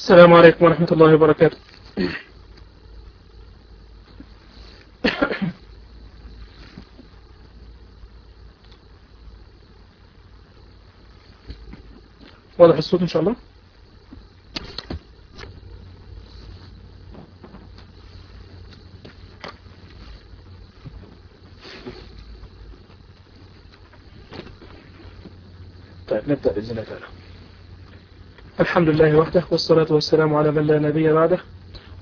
السلام عليكم ورحمة الله وبركاته. واضح الصوت إن شاء الله؟ طيب نبدأ بإذن الله تعالى. الحمد لله وحده والصلاة والسلام على من لا نبي بعده.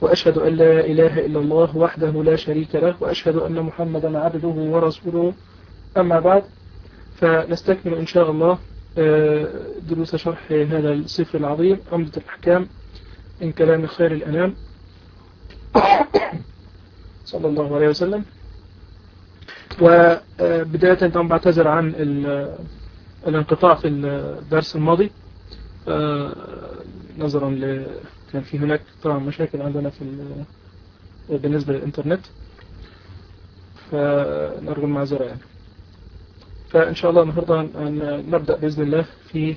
وأشهد أن لا إله إلا الله وحده لا شريك له وأشهد أن محمدا عبده ورسوله. أما بعد فنستكمل إن شاء الله دروس شرح هذا الصفر العظيم عمدة الأحكام من كلام خير الأنام. صلى الله عليه وسلم. وبداية طبعا بعتذر عن الانقطاع في الدرس الماضي. نظرا ل كان في هناك طبعا مشاكل عندنا في بالنسبة للإنترنت. فنرجو المعذرة يعني. فإن شاء الله النهاردة نبدأ بإذن الله في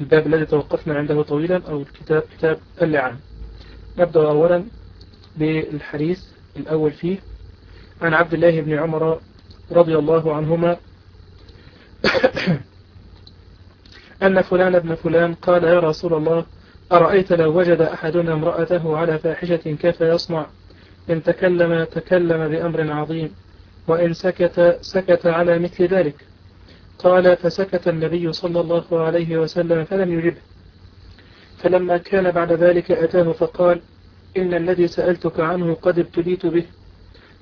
الباب الذي توقفنا عنده طويلا أو الكتاب كتاب اللعان نبدأ أولا بالحديث الأول فيه. عن عبد الله بن عمر رضي الله عنهما أن فلان ابن فلان قال يا رسول الله أرأيت لو وجد أحدنا امرأته على فاحشة كيف يصنع؟ إن تكلم تكلم بأمر عظيم وإن سكت سكت على مثل ذلك. قال فسكت النبي صلى الله عليه وسلم فلم يجبه. فلما كان بعد ذلك أتاه فقال إن الذي سألتك عنه قد ابتليت به.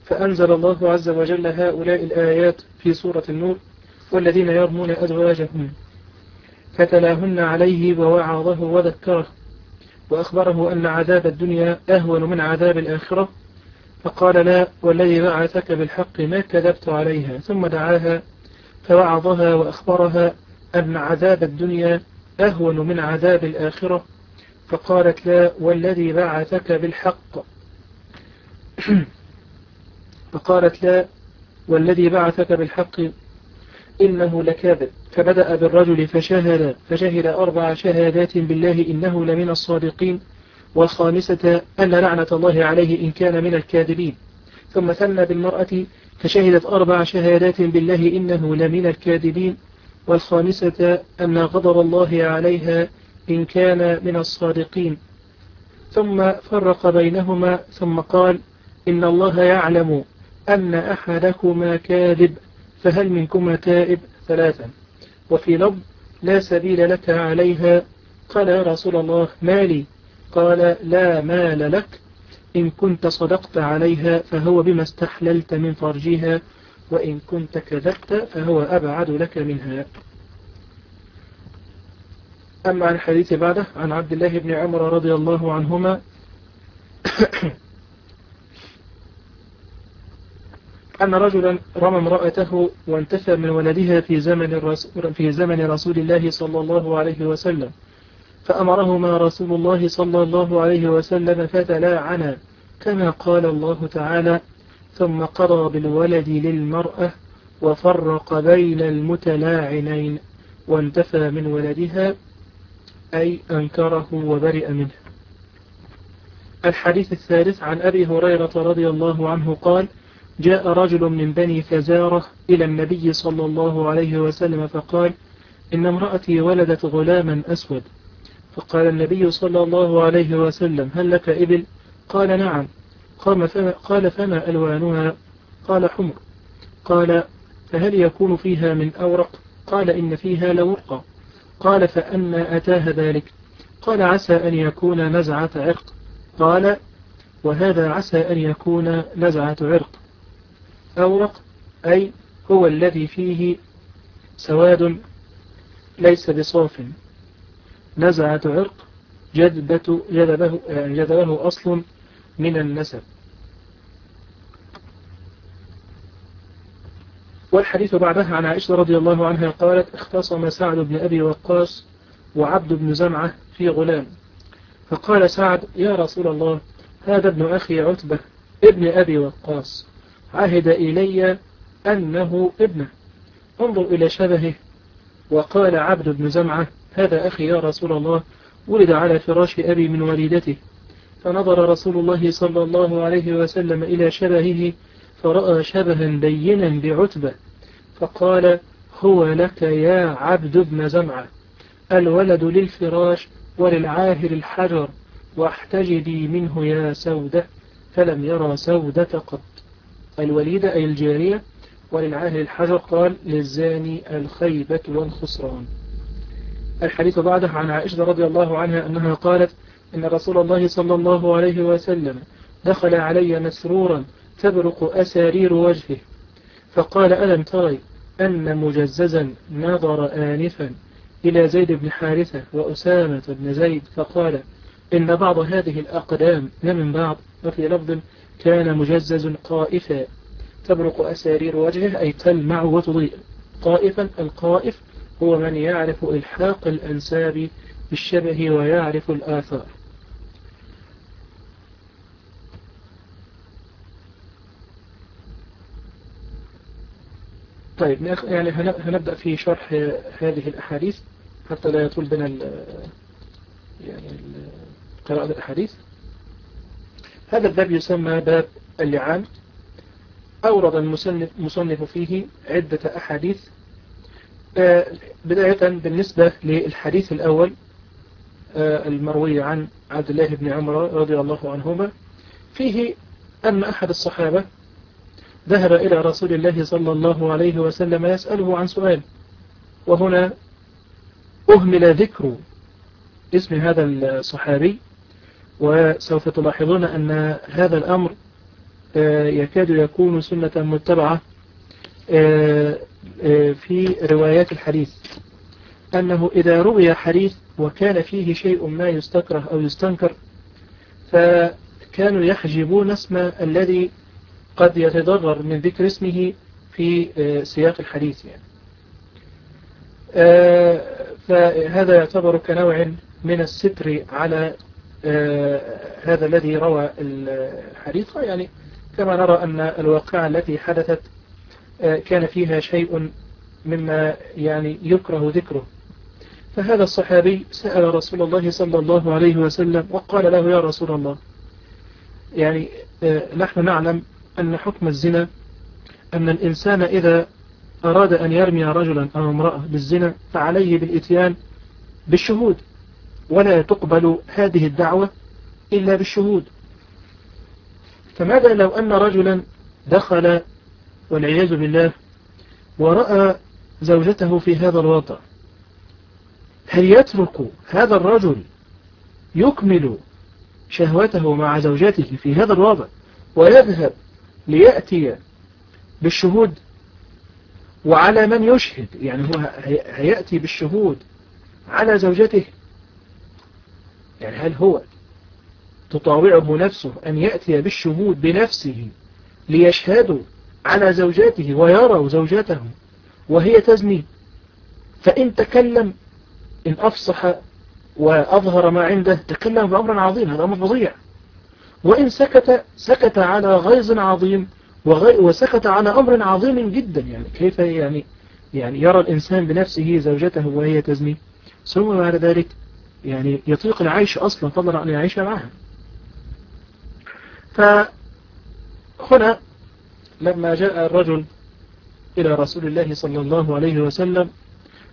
فأنزل الله عز وجل هؤلاء الآيات في سورة النور والذين يرمون أزواجهم. فتلاهن عليه ووعظه وذكره وأخبره أن عذاب الدنيا أهون من عذاب الآخرة فقال لا والذي بعثك بالحق ما كذبت عليها ثم دعاها فوعظها وأخبرها أن عذاب الدنيا أهون من عذاب الآخرة فقالت لا والذي بعثك بالحق. فقالت لا والذي بعثك بالحق إنه لكاذب. فبدأ بالرجل فشهد فشهد أربع شهادات بالله إنه لمن الصادقين والخامسة أن لعنة الله عليه إن كان من الكاذبين. ثم ثنى بالمرأة فشهدت أربع شهادات بالله إنه لمن الكاذبين والخامسة أن غضب الله عليها إن كان من الصادقين. ثم فرق بينهما ثم قال إن الله يعلم أن أحدكما كاذب. فهل منكما تائب ثلاثا؟ وفي لفظ لا سبيل لك عليها قال يا رسول الله مالي قال لا مال لك. إن كنت صدقت عليها فهو بما استحللت من فرجها وإن كنت كذبت فهو أبعد لك منها. أما عن الحديث بعده عن عبد الله بن عمر رضي الله عنهما أن رجلا رمى امرأته وانتفى من ولدها في زمن, في زمن رسول الله صلى الله عليه وسلم. فأمرهما رسول الله صلى الله عليه وسلم فتلاعنا كما قال الله تعالى ثم قضى بالولد للمرأة وفرق بين المتلاعنين وانتفى من ولدها أي أنكره وبرئ منه. الحديث الثالث عن أبي هريرة رضي الله عنه قال جاء رجل من بني فزارة إلى النبي صلى الله عليه وسلم فقال إن امرأتي ولدت غلاما أسود. فقال النبي صلى الله عليه وسلم هل لك إبل؟ قال نعم. قال فما ألوانها؟ قال حمر. قال فهل يكون فيها من أورق؟ قال إن فيها لورقا قال فأنا أتاها ذلك. قال عسى أن يكون نزعة عرق. قال وهذا عسى أن يكون نزعة عرق. أورق أي هو الذي فيه سواد ليس بصاف نزعة عرق جذبة جذبه, جذبه أصل من النسب. والحديث بعدها عن عائشة رضي الله عنها قالت اختصم سعد بن أبي وقاص وعبد بن زمعة في غلام. فقال سعد يا رسول الله هذا ابن أخي عتبة ابن أبي وقاص. عهد إلي أنه ابنه. انظر إلى شبهه. وقال عبد بن زمعة هذا أخي يا رسول الله. ولد على فراش أبي من والدته. فنظر رسول الله صلى الله عليه وسلم إلى شبهه فرأى شبها بينا بعتبة. فقال هو لك يا عبد بن زمعة. الولد للفراش وللعاهر الحجر واحتجدي منه يا سودة فلم يرى سودة قط. الوليدة أي الجارية وللعاهر الحجر قال للزاني الخيبة والخسران. الحديث بعده عن عائشة رضي الله عنها أنها قالت إن رسول الله صلى الله عليه وسلم دخل علي مسرورا تبرق أسارير وجهه فقال ألم تري أن مجززا نظر آنفا إلى زيد بن حارثة وأسامة بن زيد؟ فقال إن بعض هذه الأقدام من بعض. وفي لفظ كان مجزز قائفا تبرق أسارير وجهه أي تلمع وتضيء. قائفا القائف هو من يعرف إلحاق الأنساب بالشبه ويعرف الآثار. طيب يعني هنبدأ في شرح هذه الأحاديث حتى لا يطول بنا يعني قراءة الأحاديث. هذا الباب يسمى باب اللعان. أورد المصنف فيه عدة أحاديث آه، بداية بالنسبة للحديث الأول آه، المروي عن عبد الله بن عمر رضي الله عنهما. فيه أن أحد الصحابة ذهب إلى رسول الله صلى الله عليه وسلم يسأله عن سؤال وهنا أهمل ذكر اسم هذا الصحابي وسوف تلاحظون أن هذا الأمر آه، يكاد يكون سنة متبعة آه، آه، في روايات الحديث. أنه إذا روي حديث وكان فيه شيء ما يستكره أو يستنكر فكانوا يحجبون اسم الذي قد يتضرر من ذكر اسمه في سياق الحديث يعني. فهذا يعتبر كنوع من الستر على هذا الذي روى الحديث. يعني كما نرى أن الواقعة التي حدثت آه، كان فيها شيء مما يعني يكره ذكره. فهذا الصحابي سأل رسول الله صلى الله عليه وسلم وقال له يا رسول الله يعني آه، نحن نعلم أن حكم الزنا أن الإنسان إذا أراد أن يرمي رجلا أو امرأة بالزنا فعليه بالإتيان بالشهود. ولا تقبل هذه الدعوة إلا بالشهود. فماذا لو أن رجلا دخل والعياذ بالله ورأى زوجته في هذا الوضع؟ هل يترك هذا الرجل يكمل شهوته مع زوجته في هذا الوضع ويذهب ليأتي بالشهود؟ وعلى من يشهد؟ يعني هو هيأتي بالشهود على زوجته؟ يعني هل هو تطاوعه نفسه أن يأتي بالشهود بنفسه ليشهدوا على زوجاته ويروا زوجته وهي تزني؟ فإن تكلم إن أفصح وأظهر ما عنده تكلم بأمر عظيم هذا أمر فظيع. وإن سكت سكت على غيظ عظيم وسكت على أمر عظيم جدا. يعني كيف يعني يعني يرى الإنسان بنفسه زوجته وهي تزني؟ ثم بعد ذلك يعني يطيق العيش أصلا فضلا عن يعيش معها فهنا لما جاء الرجل إلى رسول الله صلى الله عليه وسلم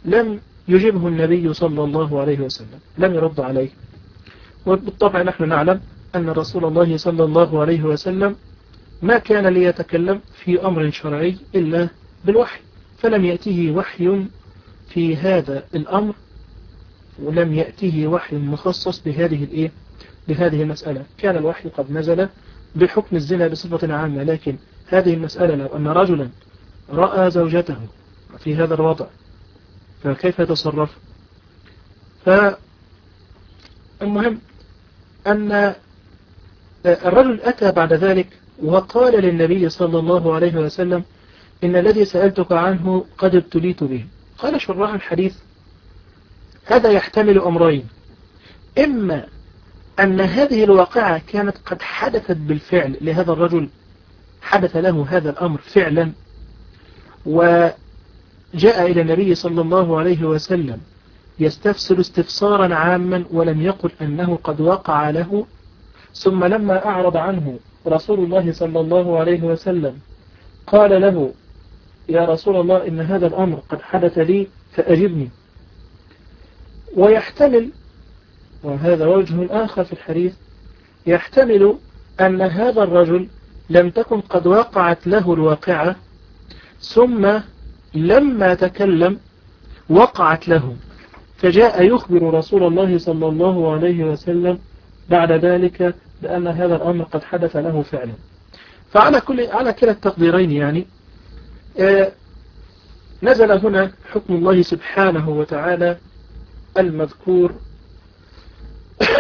لم يجبه النبي صلى الله عليه وسلم لم يرد عليه. وبالطبع نحن نعلم أن رسول الله صلى الله عليه وسلم ما كان ليتكلم في أمر شرعي إلا بالوحي فلم يأته وحي في هذا الأمر ولم يأته وحي مخصص بهذه الإيه؟ بهذه المسألة. كان الوحي قد نزل بحكم الزنا بصفة عامة لكن هذه المسألة لو أن رجلا رأى زوجته في هذا الوضع فكيف يتصرف؟ فالمهم أن الرجل أتى بعد ذلك وقال للنبي صلى الله عليه وسلم إن الذي سألتك عنه قد ابتليت به. قال شراح الحديث هذا يحتمل أمرين. إما أن هذه الواقعة كانت قد حدثت بالفعل لهذا الرجل حدث له هذا الأمر فعلا وجاء إلى النبي صلى الله عليه وسلم يستفسر استفسارا عاما ولم يقل أنه قد وقع له. ثم لما أعرض عنه رسول الله صلى الله عليه وسلم قال له يا رسول الله إن هذا الأمر قد حدث لي فأجبني. ويحتمل وهذا وجه آخر في الحديث يحتمل أن هذا الرجل لم تكن قد وقعت له الواقعة ثم لما تكلم وقعت له. فجاء يخبر رسول الله صلى الله عليه وسلم بعد ذلك بأن هذا الأمر قد حدث له فعلا. فعلى كل على كلا التقديرين يعني آه، نزل هنا حكم الله سبحانه وتعالى المذكور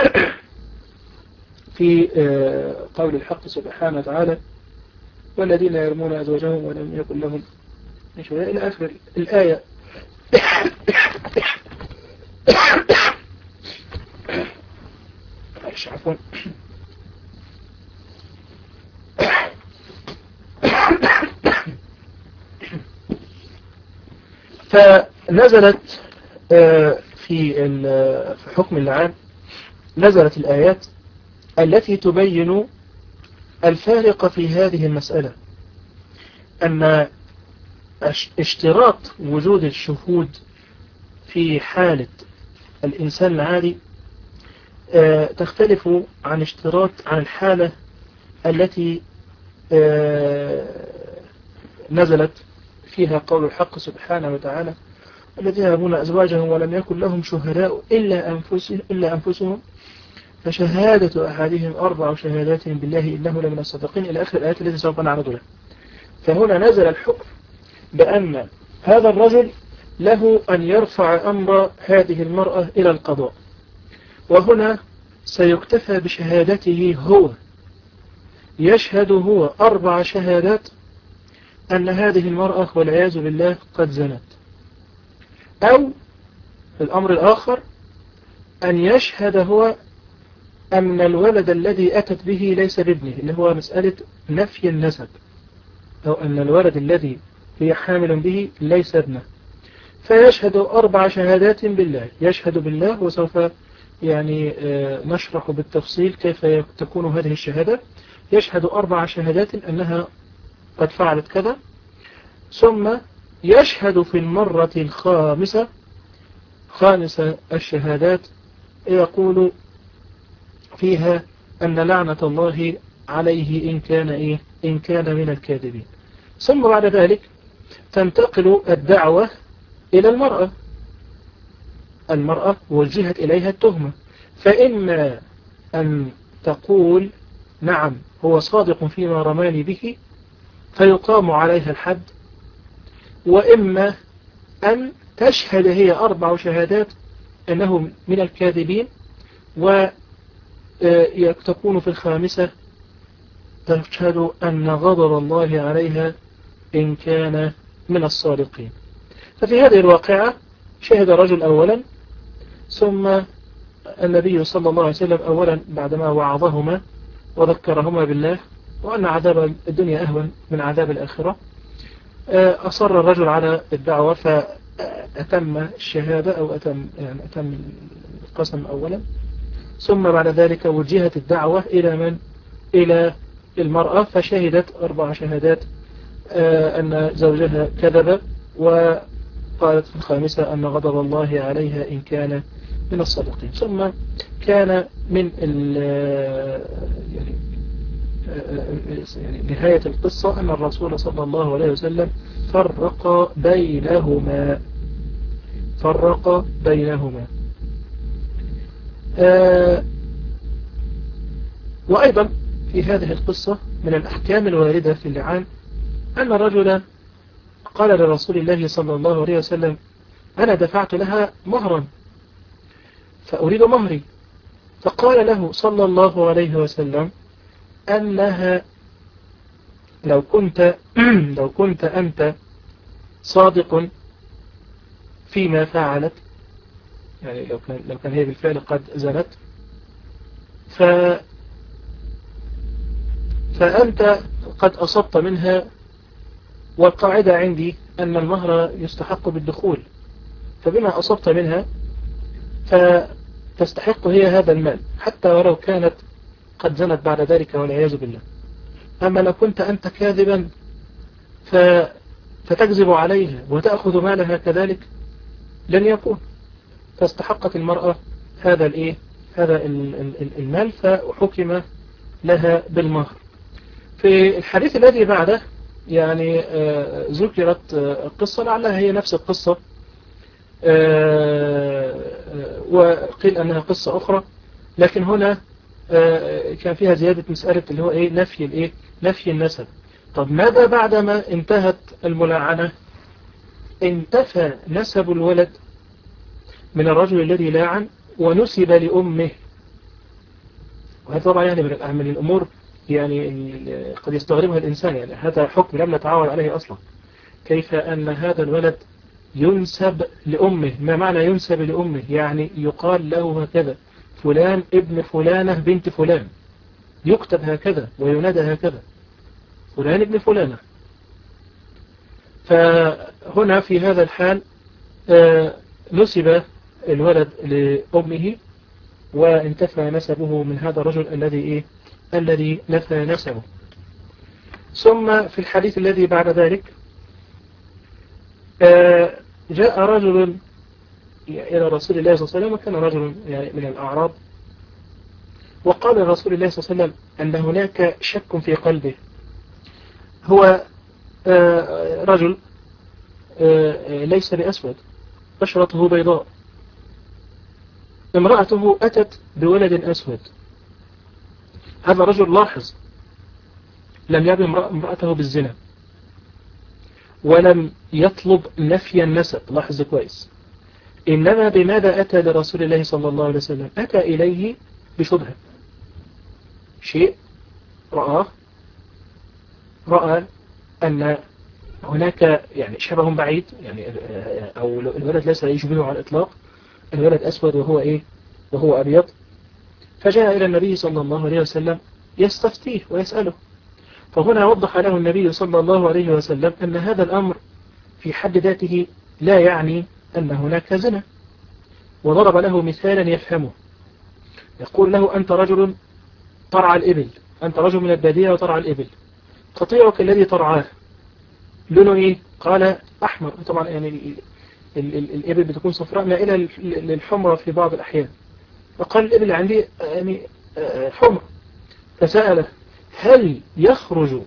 في آه، قول الحق سبحانه وتعالى والذين يرمون أزواجهم ولم يكن لهم إلى آخر الآية. عفوا. فنزلت آه، في في حكم العام نزلت الآيات التي تبين الفارق في هذه المسألة أن اشتراط وجود الشهود في حالة الإنسان العادي آه، تختلف عن اشتراط عن الحالة التي آه، نزلت فيها قول الحق سبحانه وتعالى الذين يرمون أزواجهم ولم يكن لهم شهداء إلا أنفسهم, إلا أنفسهم فشهادة أحدهم أربع شهادات بالله إنه لمن الصدقين إلى آخر الآيات التي سوف نعرض لها فهنا نزل الحكم بأن هذا الرجل له أن يرفع أمر هذه المرأة إلى القضاء. وهنا سيكتفى بشهادته هو. يشهد هو أربع شهادات أن هذه المرأة والعياذ بالله قد زنت. أو الأمر الآخر أن يشهد هو أن الولد الذي أتت به ليس بابنه اللي هو مسألة نفي النسب أو أن الولد الذي هي حامل به ليس ابنه. فيشهد أربع شهادات بالله يشهد بالله وسوف يعني آه، نشرح بالتفصيل كيف تكون هذه الشهادة. يشهد أربع شهادات أنها قد فعلت كذا. ثم يشهد في المرة الخامسة خامس الشهادات يقول فيها أن لعنة الله عليه إن كان إيه؟ إن كان من الكاذبين. ثم بعد ذلك تنتقل الدعوة إلى المرأة. المرأة وجهت إليها التهمة. فإما أن تقول نعم هو صادق فيما رماني به فيقام عليها الحد وإما أن تشهد هي أربع شهادات أنه من الكاذبين وتكون في الخامسة تشهد أن غضب الله عليها إن كان من الصادقين. ففي هذه الواقعة شهد رجل أولا ثم النبي صلى الله عليه وسلم أولا بعدما وعظهما وذكرهما بالله وأن عذاب الدنيا أهون من عذاب الآخرة. آه، أصر الرجل على الدعوة فأتم الشهادة أو أتم, يعني أتم القسم أولا. ثم بعد ذلك وجهت الدعوة إلى من؟ إلى المرأة فشهدت أربع شهادات آه، أن زوجها كذب وقالت في الخامسة أن غضب الله عليها إن كان من الصادقين. ثم كان من يعني يعني نهاية القصة أن الرسول صلى الله عليه وسلم فرق بينهما. فرق بينهما. آه، وأيضا في هذه القصة من الأحكام الواردة في اللعان أن رجلا قال لرسول الله صلى الله عليه وسلم أنا دفعت لها مهرا فأريد مهري. فقال له صلى الله عليه وسلم أنها لو كنت لو كنت أنت صادق فيما فعلت يعني لو كان لو كان هي بالفعل قد زنت ف فأنت قد أصبت منها والقاعدة عندي أن المهر يستحق بالدخول فبما أصبت منها فتستحق هي هذا المال حتى ولو كانت قد زنت بعد ذلك والعياذ بالله. أما لو كنت أنت كاذبا فتكذب عليها وتأخذ مالها كذلك لن يكون. فاستحقت المرأة هذا الإيه؟ هذا المال فحكم لها بالمهر. في الحديث الذي بعده يعني آه، ذكرت آه، قصة لعلها هي نفس القصة آه، وقيل أنها قصة أخرى لكن هنا كان فيها زيادة مسألة اللي هو إيه نفي الإيه نفي النسب. طب ماذا بعدما انتهت الملاعنة انتفى نسب الولد من الرجل الذي لاعن ونسب لأمه. وهذا طبعا يعني من الأمور يعني قد يستغربها الإنسان يعني هذا حكم لم نتعاون عليه أصلا. كيف أن هذا الولد ينسب لأمه؟ ما معنى ينسب لأمه؟ يعني يقال له هكذا. فلان ابن فلانة بنت فلان. يكتب هكذا وينادى هكذا. فلان ابن فلانة. فهنا في هذا الحال آه، نسب الولد لأمه وانتفى نسبه من هذا الرجل الذي إيه؟ الذي نفى نسبه ثم في الحديث الذي بعد ذلك آه، جاء رجل إلى رسول الله صلى الله عليه وسلم وكان رجل من الأعراب. وقال لرسول الله صلى الله عليه وسلم أن هناك شك في قلبه. هو آه، رجل آه، ليس بأسود بشرته بيضاء. امرأته أتت بولد أسود. هذا رجل لاحظ لم يبي امرأته بالزنا ولم يطلب نفي النسب. لاحظ كويس. إنما بماذا أتى لرسول الله صلى الله عليه وسلم؟ أتى إليه بشبهة. شيء رآه رأى أن هناك يعني شبه بعيد يعني أو الولد ليس يشبهه على الإطلاق الولد أسود وهو إيه؟ وهو أبيض. فجاء إلى النبي صلى الله عليه وسلم يستفتيه ويسأله. فهنا وضح له النبي صلى الله عليه وسلم أن هذا الأمر في حد ذاته لا يعني أن هناك زنا. وضرب له مثالا يفهمه. يقول له أنت رجل ترعى الإبل. أنت رجل من البادية وترعى الإبل. قطيعك الذي ترعاه. لونه إيه؟ قال أحمر. طبعا يعني الإبل بتكون صفراء مائلة للحمرة في بعض الأحيان. فقال الإبل عندي يعني آه، حمر. فسأله هل يخرج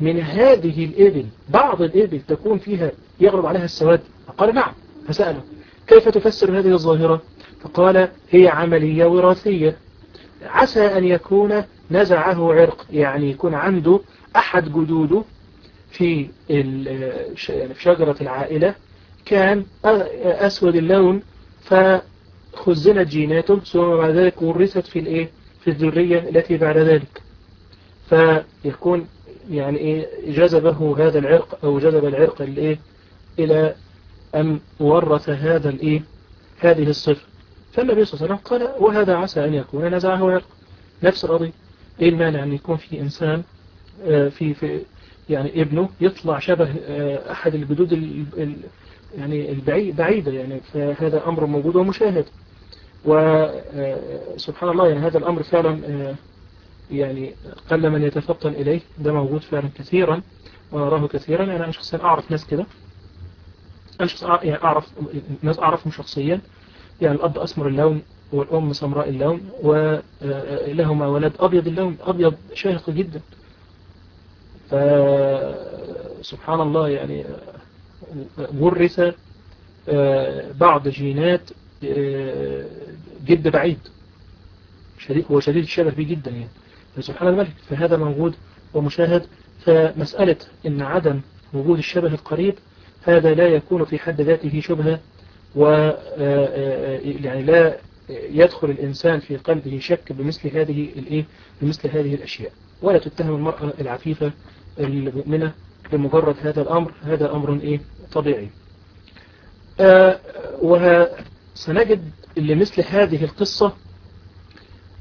من هذه الإبل؟ بعض الإبل تكون فيها يغلب عليها السواد؟ فقال نعم. فسأله كيف تفسر هذه الظاهرة؟ فقال هي عملية وراثية. عسى أن يكون نزعه عرق يعني يكون عنده أحد جدوده في يعني شجرة العائلة كان أسود اللون فخزنت جيناته ثم بعد ذلك ورثت في الإيه؟ في الذرية التي بعد ذلك. فيكون يعني إيه جذبه هذا العرق أو جذب العرق الإيه؟ إلى أن ورث هذا الإيه؟ هذه الصفة. فالنبي صلى الله عليه وسلم قال وهذا عسى أن يكون نزعه عرق نفس القضية. إيه المانع أن يكون في إنسان آه، في في يعني ابنه يطلع شبه آه، أحد الجدود يعني البعيدة يعني فهذا أمر موجود ومشاهد. وسبحان الله يعني هذا الأمر فعلا آه، يعني قل من يتفطن إليه. ده موجود فعلا كثيرا ونراه كثيرا. يعني أنا شخصيا أعرف ناس كده. شخصيا يعني أعرف ناس أعرفهم شخصيا. يعني الأب أسمر اللون والأم سمراء اللون ولهما ولد أبيض اللون أبيض شاهق جدا. فسبحان الله يعني ورث آه، بعض جينات آه، جد بعيد. شديد هو شديد الشبه به جدا يعني. سبحان الملك فهذا موجود ومشاهد. فمسألة إن عدم وجود الشبه القريب هذا لا يكون في حد ذاته شبهة و آه، يعني لا يدخل الإنسان في قلبه شك بمثل هذه الإيه؟ بمثل هذه الأشياء. ولا تتهم المرأة العفيفة المؤمنة بمجرد هذا الأمر. هذا أمر إيه؟ طبيعي. آه وسنجد لمثل هذه القصة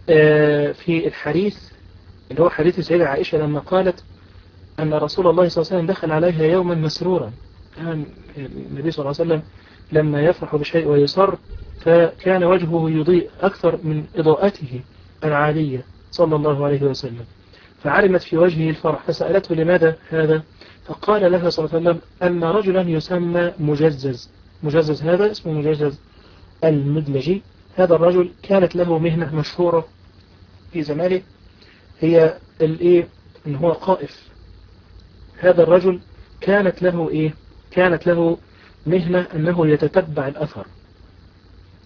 آه في الحديث اللي هو حديث سيدة عائشة لما قالت أن رسول الله صلى الله عليه وسلم دخل عليها يوما مسرورا. كان النبي صلى الله عليه وسلم لما يفرح بشيء ويصر فكان وجهه يضيء أكثر من إضاءته العادية صلى الله عليه وسلم. فعلمت في وجهه الفرح فسألته لماذا هذا؟ فقال لها صلى الله عليه وسلم أن رجلا يسمى مجزز. مجزز هذا اسمه مجزز المدلجي. هذا الرجل كانت له مهنة مشهورة في زمانه هي الايه إن هو قائف. هذا الرجل كانت له إيه؟ كانت له مهنة أنه يتتبع الأثر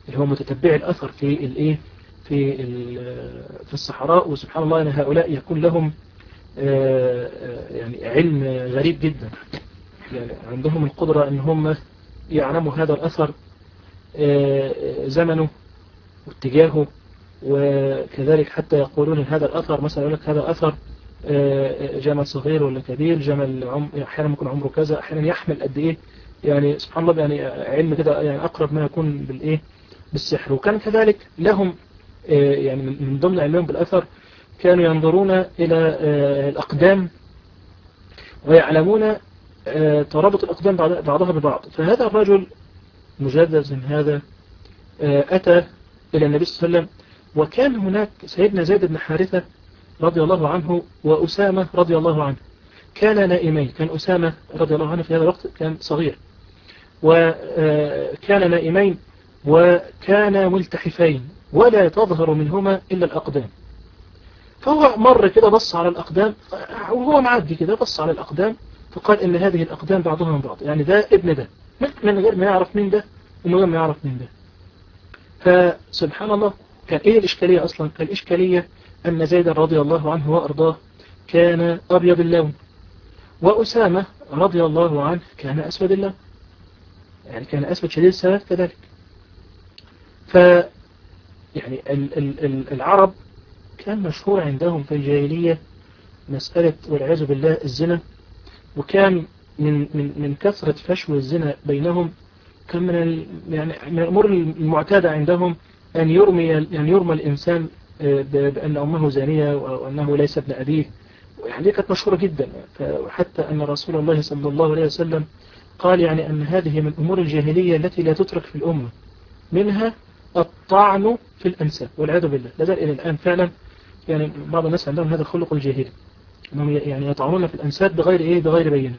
اللي هو متتبع الأثر في الايه في في الصحراء. وسبحان الله إن هؤلاء يكون لهم آه، آه، يعني علم غريب جدا. يعني عندهم القدرة ان هم يعلموا هذا الأثر آه، زمنه واتجاهه وكذلك حتى يقولون هذا الأثر مثلا يقول لك هذا أثر آه، جمل صغير ولا كبير جمل أحيانا يكون عمره كذا أحيانا يحمل قد إيه يعني سبحان الله يعني علم كده يعني أقرب ما يكون بالإيه بالسحر. وكان كذلك لهم آه، يعني من ضمن علمهم بالأثر كانوا ينظرون إلى آه، الأقدام ويعلمون ترابط الأقدام بعضها ببعض. فهذا الرجل مجدد من هذا أتى إلى النبي صلى الله عليه وسلم وكان هناك سيدنا زيد بن حارثة رضي الله عنه وأسامة رضي الله عنه. كان نائمين. كان أسامة رضي الله عنه في هذا الوقت كان صغير. وكان نائمين وكان ملتحفين ولا تظهر منهما إلا الأقدام. فهو مر كده بص على الأقدام وهو معدي كده بص على الأقدام فقال إن هذه الأقدام بعضها من بعض. يعني ده ابن ده. من غير ما يعرف مين ده ومن غير ما يعرف مين ده. فسبحان الله كان إيه الإشكالية أصلا؟ الإشكالية أن زيد رضي الله عنه وأرضاه كان أبيض اللون وأسامة رضي الله عنه كان أسود اللون يعني كان أسود شديد السواد كذلك. ف يعني ال ال ال العرب كان مشهور عندهم في الجاهلية مسألة والعياذ بالله الزنا وكان من من من كثرة فشو الزنا بينهم كان من يعني من الأمور المعتادة عندهم أن يرمي يعني يرمى الإنسان بأن أمه زانية وأنه ليس ابن أبيه. يعني كانت مشهورة جدا. وحتى أن رسول الله صلى الله عليه وسلم قال يعني أن هذه من أمور الجاهلية التي لا تترك في الأمة. منها الطعن في الأنساب والعياذ بالله. لازال إلى الآن فعلا يعني بعض الناس عندهم هذا الخلق الجاهلي. أنهم يعني يطعنون في الأنساب بغير إيه؟ بغير بينة.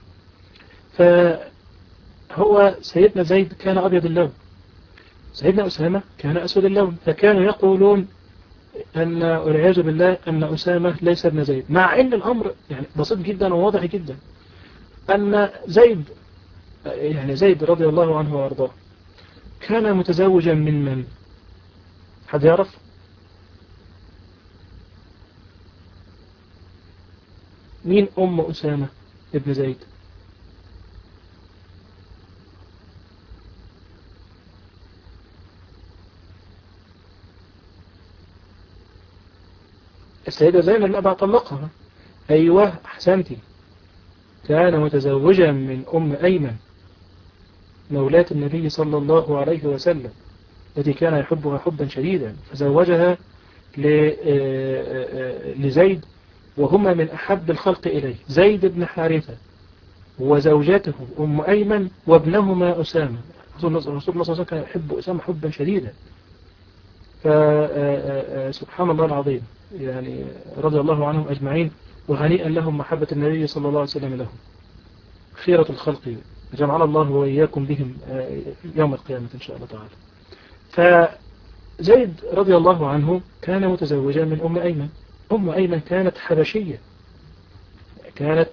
فهو سيدنا زيد كان أبيض اللون. سيدنا أسامة كان أسود اللون. فكانوا يقولون أن والعياذ بالله أن أسامة ليس ابن زيد. مع أن الأمر يعني بسيط جدا وواضح جدا. أن زيد يعني زيد رضي الله عنه وأرضاه كان متزوجا من من؟ حد يعرف؟ مين أم أسامة ابن زيد؟ السيدة زينب الأبع طلقها. أيوة أحسنتي كان متزوجا من أم أيمن مولاة النبي صلى الله عليه وسلم التي كان يحبها حبا شديدا. فزوجها آه، آه، آه، لزيد وهما من أحب الخلق إليه زيد بن حارثة وزوجته أم أيمن وابنهما أسامة. رسول الله صلى الله عليه وسلم كان يحب أسامة حبا شديدا. فسبحان الله العظيم. يعني رضي الله عنهم أجمعين وهنيئا لهم محبة النبي صلى الله عليه وسلم لهم. خيرة الخلق جمعنا الله وإياكم بهم آه، يوم القيامة إن شاء الله تعالى. فزيد رضي الله عنه كان متزوجا من أم أيمن. أم أيمن كانت حبشية. كانت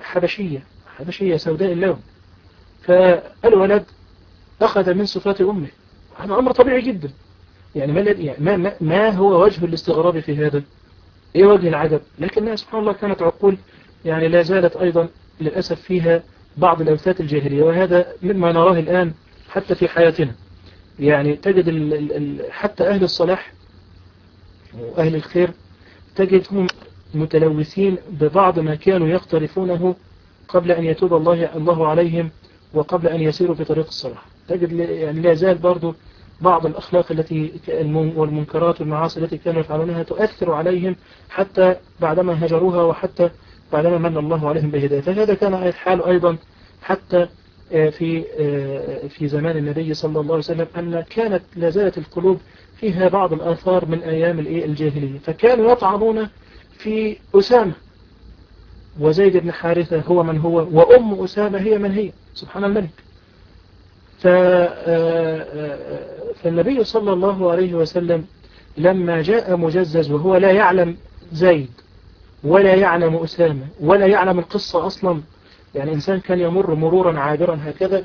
حبشية حبشية سوداء اللون فالولد أخذ من صفات أمه. هذا أمر طبيعي جدا. يعني ما, يعني ما, ما, هو وجه الاستغراب في هذا؟ إيه وجه العجب؟ لكنها سبحان الله كانت عقول يعني لا زالت أيضا للأسف فيها بعض الأوثات الجاهلية وهذا مما نراه الآن حتى في حياتنا. يعني تجد ال ال حتى أهل الصلاح وأهل الخير تجدهم متلوثين ببعض ما كانوا يقترفونه قبل أن يتوب الله الله عليهم وقبل أن يسيروا في طريق الصلاح. تجد يعني لا زال برضو بعض الأخلاق التي والمنكرات والمعاصي التي كانوا يفعلونها تؤثر عليهم حتى بعدما هجروها وحتى بعدما من الله عليهم بهداية. فهذا كان الحال أيضا حتى في في زمان النبي صلى الله عليه وسلم أن كانت لا زالت القلوب فيها بعض الآثار من أيام الجاهلية. فكانوا يطعنون في أسامة وزيد بن حارثة هو من هو وأم أسامة هي من هي. سبحان الملك. فالنبي صلى الله عليه وسلم لما جاء مجزز وهو لا يعلم زيد ولا يعلم أسامة ولا يعلم القصة أصلا يعني إنسان كان يمر مرورا عابرا هكذا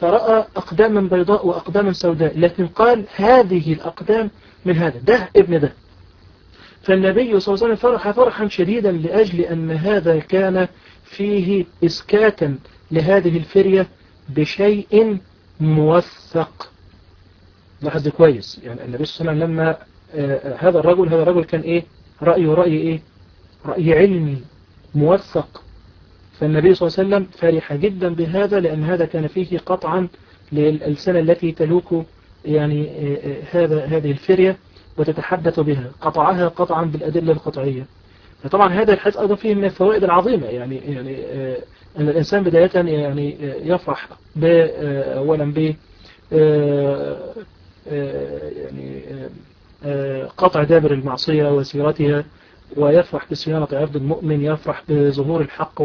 فرأى أقداما بيضاء وأقداما سوداء لكن قال هذه الأقدام من هذا ده ابن ده. فالنبي صلى الله عليه وسلم فرح فرحا شديدا لأجل أن هذا كان فيه إسكاتا لهذه الفرية بشيء موثق. لاحظ كويس. يعني النبي صلى الله عليه وسلم لما آه هذا الرجل هذا الرجل كان إيه؟ رأيه رأي إيه؟ رأي علمي موثق. فالنبي صلى الله عليه وسلم فرح جدا بهذا لأن هذا كان فيه قطعا للألسنة التي تلوك يعني هذا هذه الفرية وتتحدث بها. قطعها قطعا بالأدلة القطعية. فطبعا هذا الحديث أيضا فيه من الفوائد العظيمة. يعني يعني أن الإنسان بداية يعني يفرح أولا ب يعني قطع دابر المعصية وسيرتها ويفرح بصيانة عرض المؤمن يفرح بظهور الحق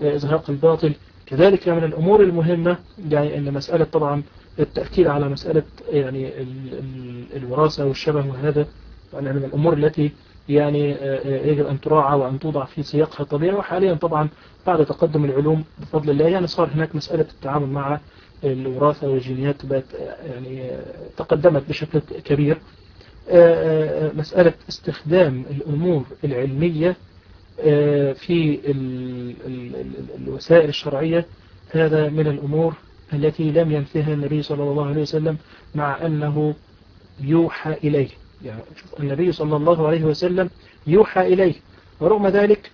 وإزهاق الباطل. كذلك من الأمور المهمة يعني أن مسألة طبعا التأكيد على مسألة يعني الوراثة والشبه وهذا وأنها من الأمور التي يعني يجب أن تراعى وأن توضع في سياقها الطبيعي. وحاليا طبعا بعد تقدم العلوم بفضل الله يعني صار هناك مسألة التعامل مع الوراثة والجينيات بقت يعني تقدمت بشكل كبير. مسألة استخدام الأمور العلمية في الوسائل الشرعية هذا من الأمور التي لم ينفها النبي صلى الله عليه وسلم مع أنه يوحى إليه. يعني النبي صلى الله عليه وسلم يوحى إليه. ورغم ذلك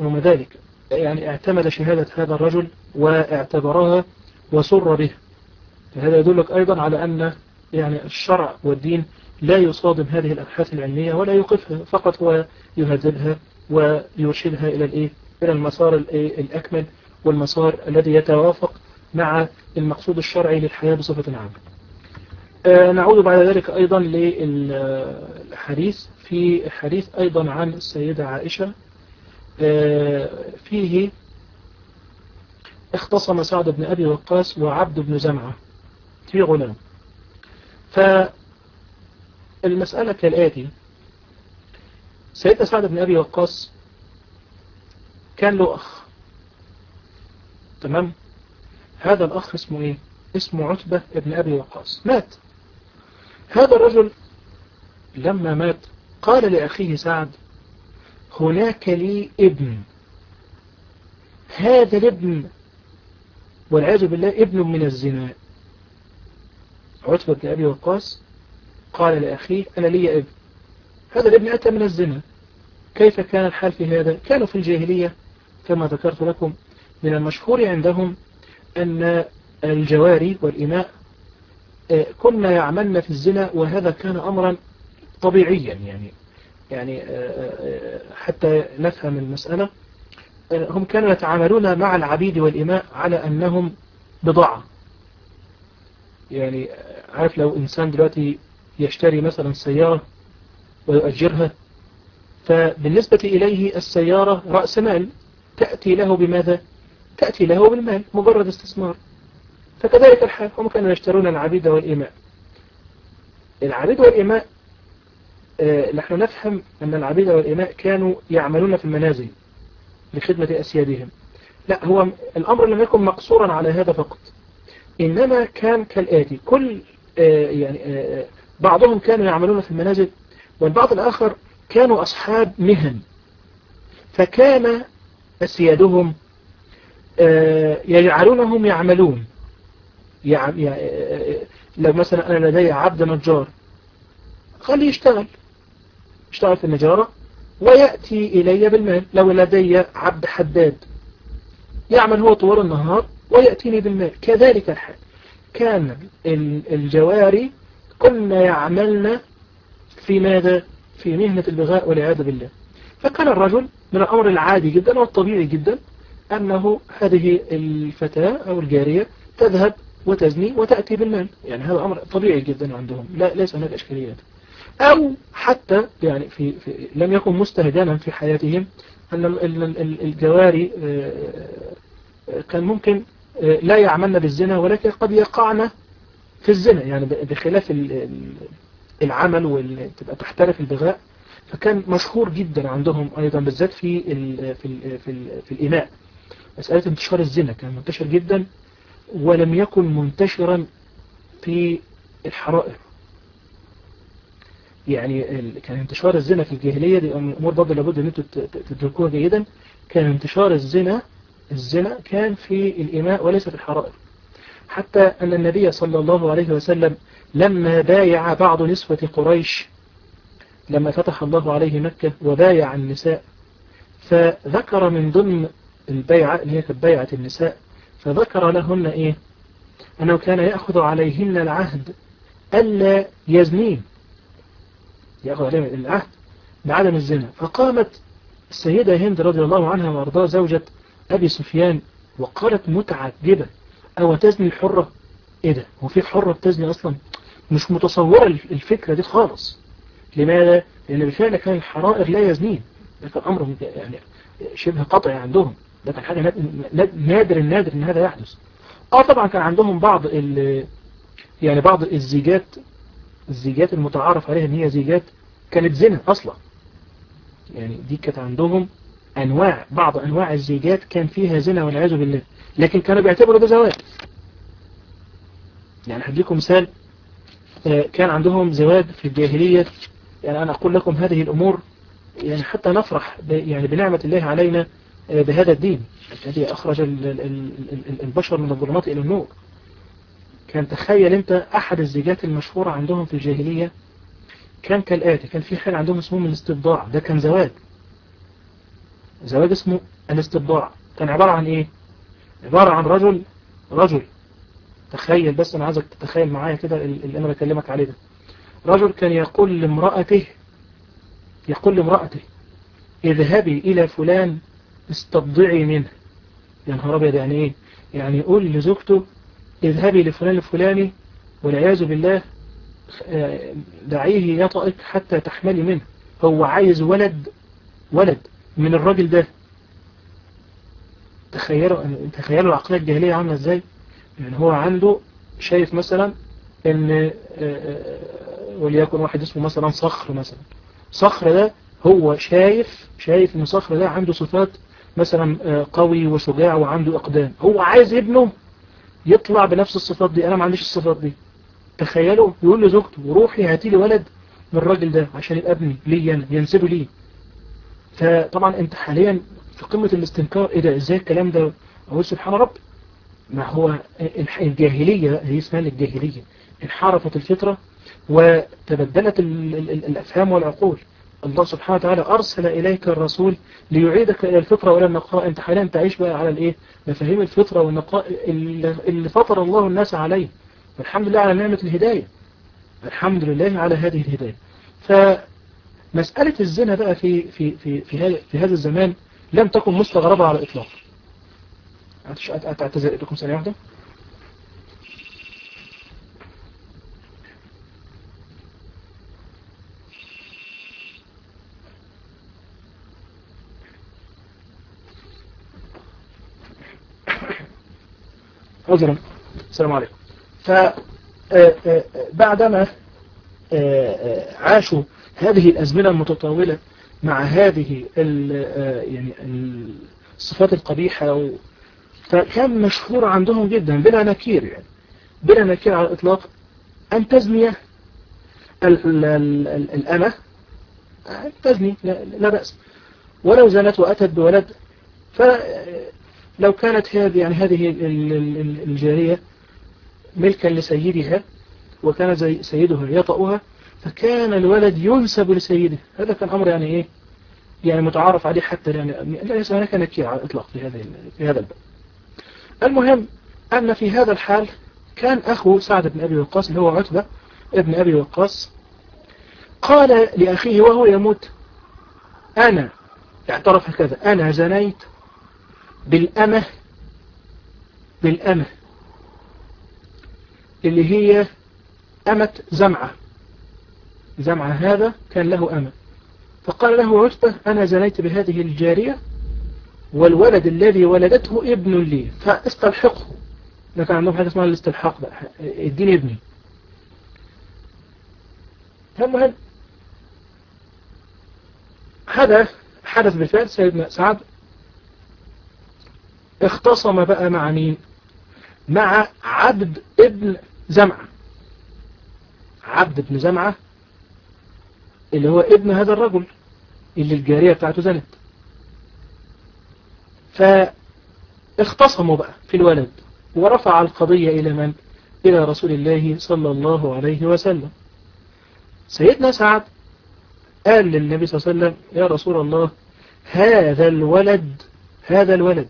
رغم ذلك يعني اعتمد شهادة هذا الرجل واعتبرها وسر به. فهذا يدلك أيضا على أن يعني الشرع والدين لا يصادم هذه الأبحاث العلمية ولا يوقفها فقط هو يهذبها ويرشدها إلى الإيه؟ إلى المسار الأكمل والمسار الذي يتوافق مع المقصود الشرعي للحياة بصفة عامة. نعود بعد ذلك أيضا للحديث. في حديث أيضا عن السيدة عائشة آه فيه اختصم سعد بن أبي وقاص وعبد بن زمعة في غلام فالمسألة كالآتي. سيدنا سعد بن أبي وقاص كان له أخ. تمام؟ هذا الأخ اسمه إيه؟ اسمه عتبة ابن أبي وقاص. مات. هذا الرجل لما مات قال لأخيه سعد هناك لي ابن هذا الابن والعياذ بالله ابن من الزنا. عتبة بن أبي وقاص قال لأخيه أنا لي ابن هذا الابن أتى من الزنا كيف كان الحال في هذا؟ كانوا في الجاهلية كما ذكرت لكم من المشهور عندهم أن الجواري والإماء كنا يعملن في الزنا وهذا كان أمرا طبيعيا يعني يعني حتى نفهم المسألة. هم كانوا يتعاملون مع العبيد والإماء على أنهم بضاعة. يعني عارف لو إنسان دلوقتي يشتري مثلا سيارة ويؤجرها فبالنسبة إليه السيارة رأس مال تأتي له بماذا؟ تأتي له بالمال مجرد استثمار. فكذلك الحال هم كانوا يشترون العبيد والإماء العبيد والإماء آه نحن نفهم أن العبيد والإماء كانوا يعملون في المنازل لخدمة أسيادهم. لا هو الأمر لم يكن مقصورا على هذا فقط. إنما كان كالآتي. كل آه يعني آه بعضهم كانوا يعملون في المنازل والبعض الآخر كانوا أصحاب مهن. فكان أسيادهم يجعلونهم يعملون. يعني لو مثلا أنا لدي عبد نجار خليه يشتغل. يشتغل في النجارة ويأتي إلي بالمال لو لدي عبد حداد يعمل هو طوال النهار ويأتيني بالمال كذلك الحال. كان الجواري كنا يعملن في ماذا؟ في مهنة البغاء والعياذ بالله. فكان الرجل من الأمر العادي جدا والطبيعي جدا أنه هذه الفتاة أو الجارية تذهب وتزني وتأتي بالمال. يعني هذا أمر طبيعي جدا عندهم. لا ليس هناك إشكاليات. أو حتى يعني في, في لم يكن مستهجنا في حياتهم أن الجواري كان ممكن لا يعملن بالزنا ولكن قد يقعن في الزنا. يعني بخلاف العمل وتبقى تحترف البغاء. فكان مشهور جدا عندهم أيضا بالذات في في في, ال في الإناء. مسألة انتشار الزنا كان منتشر جدا. ولم يكن منتشرا في الحرائر. يعني كان انتشار الزنا في الجاهلية دي أمور برضه لابد أن أنتم تدركوها جيدا. كان انتشار الزنا الزنا كان في الإماء وليس في الحرائر. حتى أن النبي صلى الله عليه وسلم لما بايع بعض نسوة قريش لما فتح الله عليه مكة وبايع النساء فذكر من ضمن البيعة اللي هي كانت بيعة النساء فذكر لهن إيه؟ أنه كان يأخذ عليهن العهد ألا يزنين. يأخذ عليهن العهد بعدم الزنا. فقامت السيدة هند رضي الله عنها وأرضاها زوجة أبي سفيان وقالت متعجبة أو تزني الحرة؟ إيه ده؟ هو في حرة بتزني أصلا؟ مش متصورة الفكرة دي خالص. لماذا؟ لأن بالفعل كان الحرائر لا يزنين. ده كان أمر يعني شبه قطعي عندهم. ده كان حاجة نادر النادر إن هذا يحدث. آه طبعا كان عندهم بعض يعني بعض الزيجات الزيجات المتعارف عليها إن هي زيجات كانت زنا أصلا. يعني دي كانت عندهم انواع بعض أنواع الزيجات كان فيها زنا والعياذ بالله. لكن كانوا بيعتبروا ده زواج. يعني هديكم مثال كان عندهم زواج في الجاهلية. يعني أنا أقول لكم هذه الأمور يعني حتى نفرح يعني بنعمة الله علينا. بهذا الدين الذي أخرج البشر من الظلمات إلى النور. كان تخيل أنت أحد الزيجات المشهورة عندهم في الجاهلية؟ كان كالآتي كان في حال عندهم اسمه الاستبضاع. ده كان زواج. زواج اسمه الاستبضاع. كان عبارة عن إيه؟ عبارة عن رجل رجل. تخيل بس أنا عايزك تتخيل معايا كده اللي أنا بكلمك عليه ده. رجل كان يقول لامرأته يقول لامرأته اذهبي إلى فلان استبضعي منه. يا نهار أبيض يعني إيه؟ يعني يقول لزوجته اذهبي لفلان الفلاني والعياذ بالله دعيه يطأك حتى تحملي منه. هو عايز ولد ولد من الراجل ده. تخيلوا تخيلوا العقلية الجاهلية عاملة إزاي؟ يعني هو عنده شايف مثلا إن وليكن واحد اسمه مثلا صخر مثلا. صخر ده هو شايف شايف إن صخر ده عنده صفات مثلا قوي وشجاع وعنده إقدام. هو عايز ابنه يطلع بنفس الصفات دي. أنا ما عنديش الصفات دي. تخيلوا يقول لزوجته روحي هاتي لي ولد من الراجل ده عشان يبقى ابني لي أنا ينسبه لي. فطبعا أنت حاليا في قمة الاستنكار. إيه ده؟ إزاي الكلام ده؟ أقول سبحان رب. ما هو الجاهلية هي اسمها الجاهلية انحرفت الفطرة وتبدلت الأفهام والعقول. الله سبحانه وتعالى أرسل إليك الرسول ليعيدك إلى الفطرة وإلى النقاء. أنت حاليا تعيش بقى على الإيه؟ مفاهيم الفطرة والنقاء اللي فطر الله الناس عليه. والحمد لله على نعمة الهداية. الحمد لله على هذه الهداية. فمسألة الزنا بقى في في في في في هذا الزمان لم تكن مستغربة على الإطلاق. أعتذر لكم ثانية واحدة؟ عذرا. السلام عليكم. فبعدما عاشوا هذه الأزمنة المتطاولة مع هذه يعني الصفات القبيحة فكان مشهور عندهم جدا بلا نكير يعني. بلا نكير على الإطلاق أن تزني الأمة. تزني لا بأس. ولو زنت وأتت بولد فلو كانت هذه يعني هذه الجارية ملكا لسيدها وكان سيدها يطأها فكان الولد ينسب لسيده. هذا كان أمر يعني إيه؟ يعني متعارف عليه حتى يعني ليس هناك نكير على الإطلاق في هذا في هذا الباب. المهم أن في هذا الحال كان أخو سعد بن أبي وقاص اللي هو عتبة ابن أبي وقاص قال لأخيه وهو يموت أنا اعترف هكذا أنا زنيت بالأمة بالأمة. اللي هي أمة زمعة. زمعة هذا كان له أمة. فقال له عتبة أنا زنيت بهذه الجارية والولد الذي ولدته ابن لي فاستلحقه لكن عندهم حاجة اسمها الاستلحاق بقى اديني ابني. المهم هذا حدث بالفعل سيدنا سعد اختصم بقى مع مين؟ مع عبد ابن زمعة. عبد ابن زمعة اللي هو ابن هذا الرجل اللي الجارية بتاعته زنت. فاختصموا بقى في الولد ورفع القضية إلى من؟ إلى رسول الله صلى الله عليه وسلم. سيدنا سعد قال للنبي صلى الله عليه وسلم يا رسول الله هذا الولد هذا الولد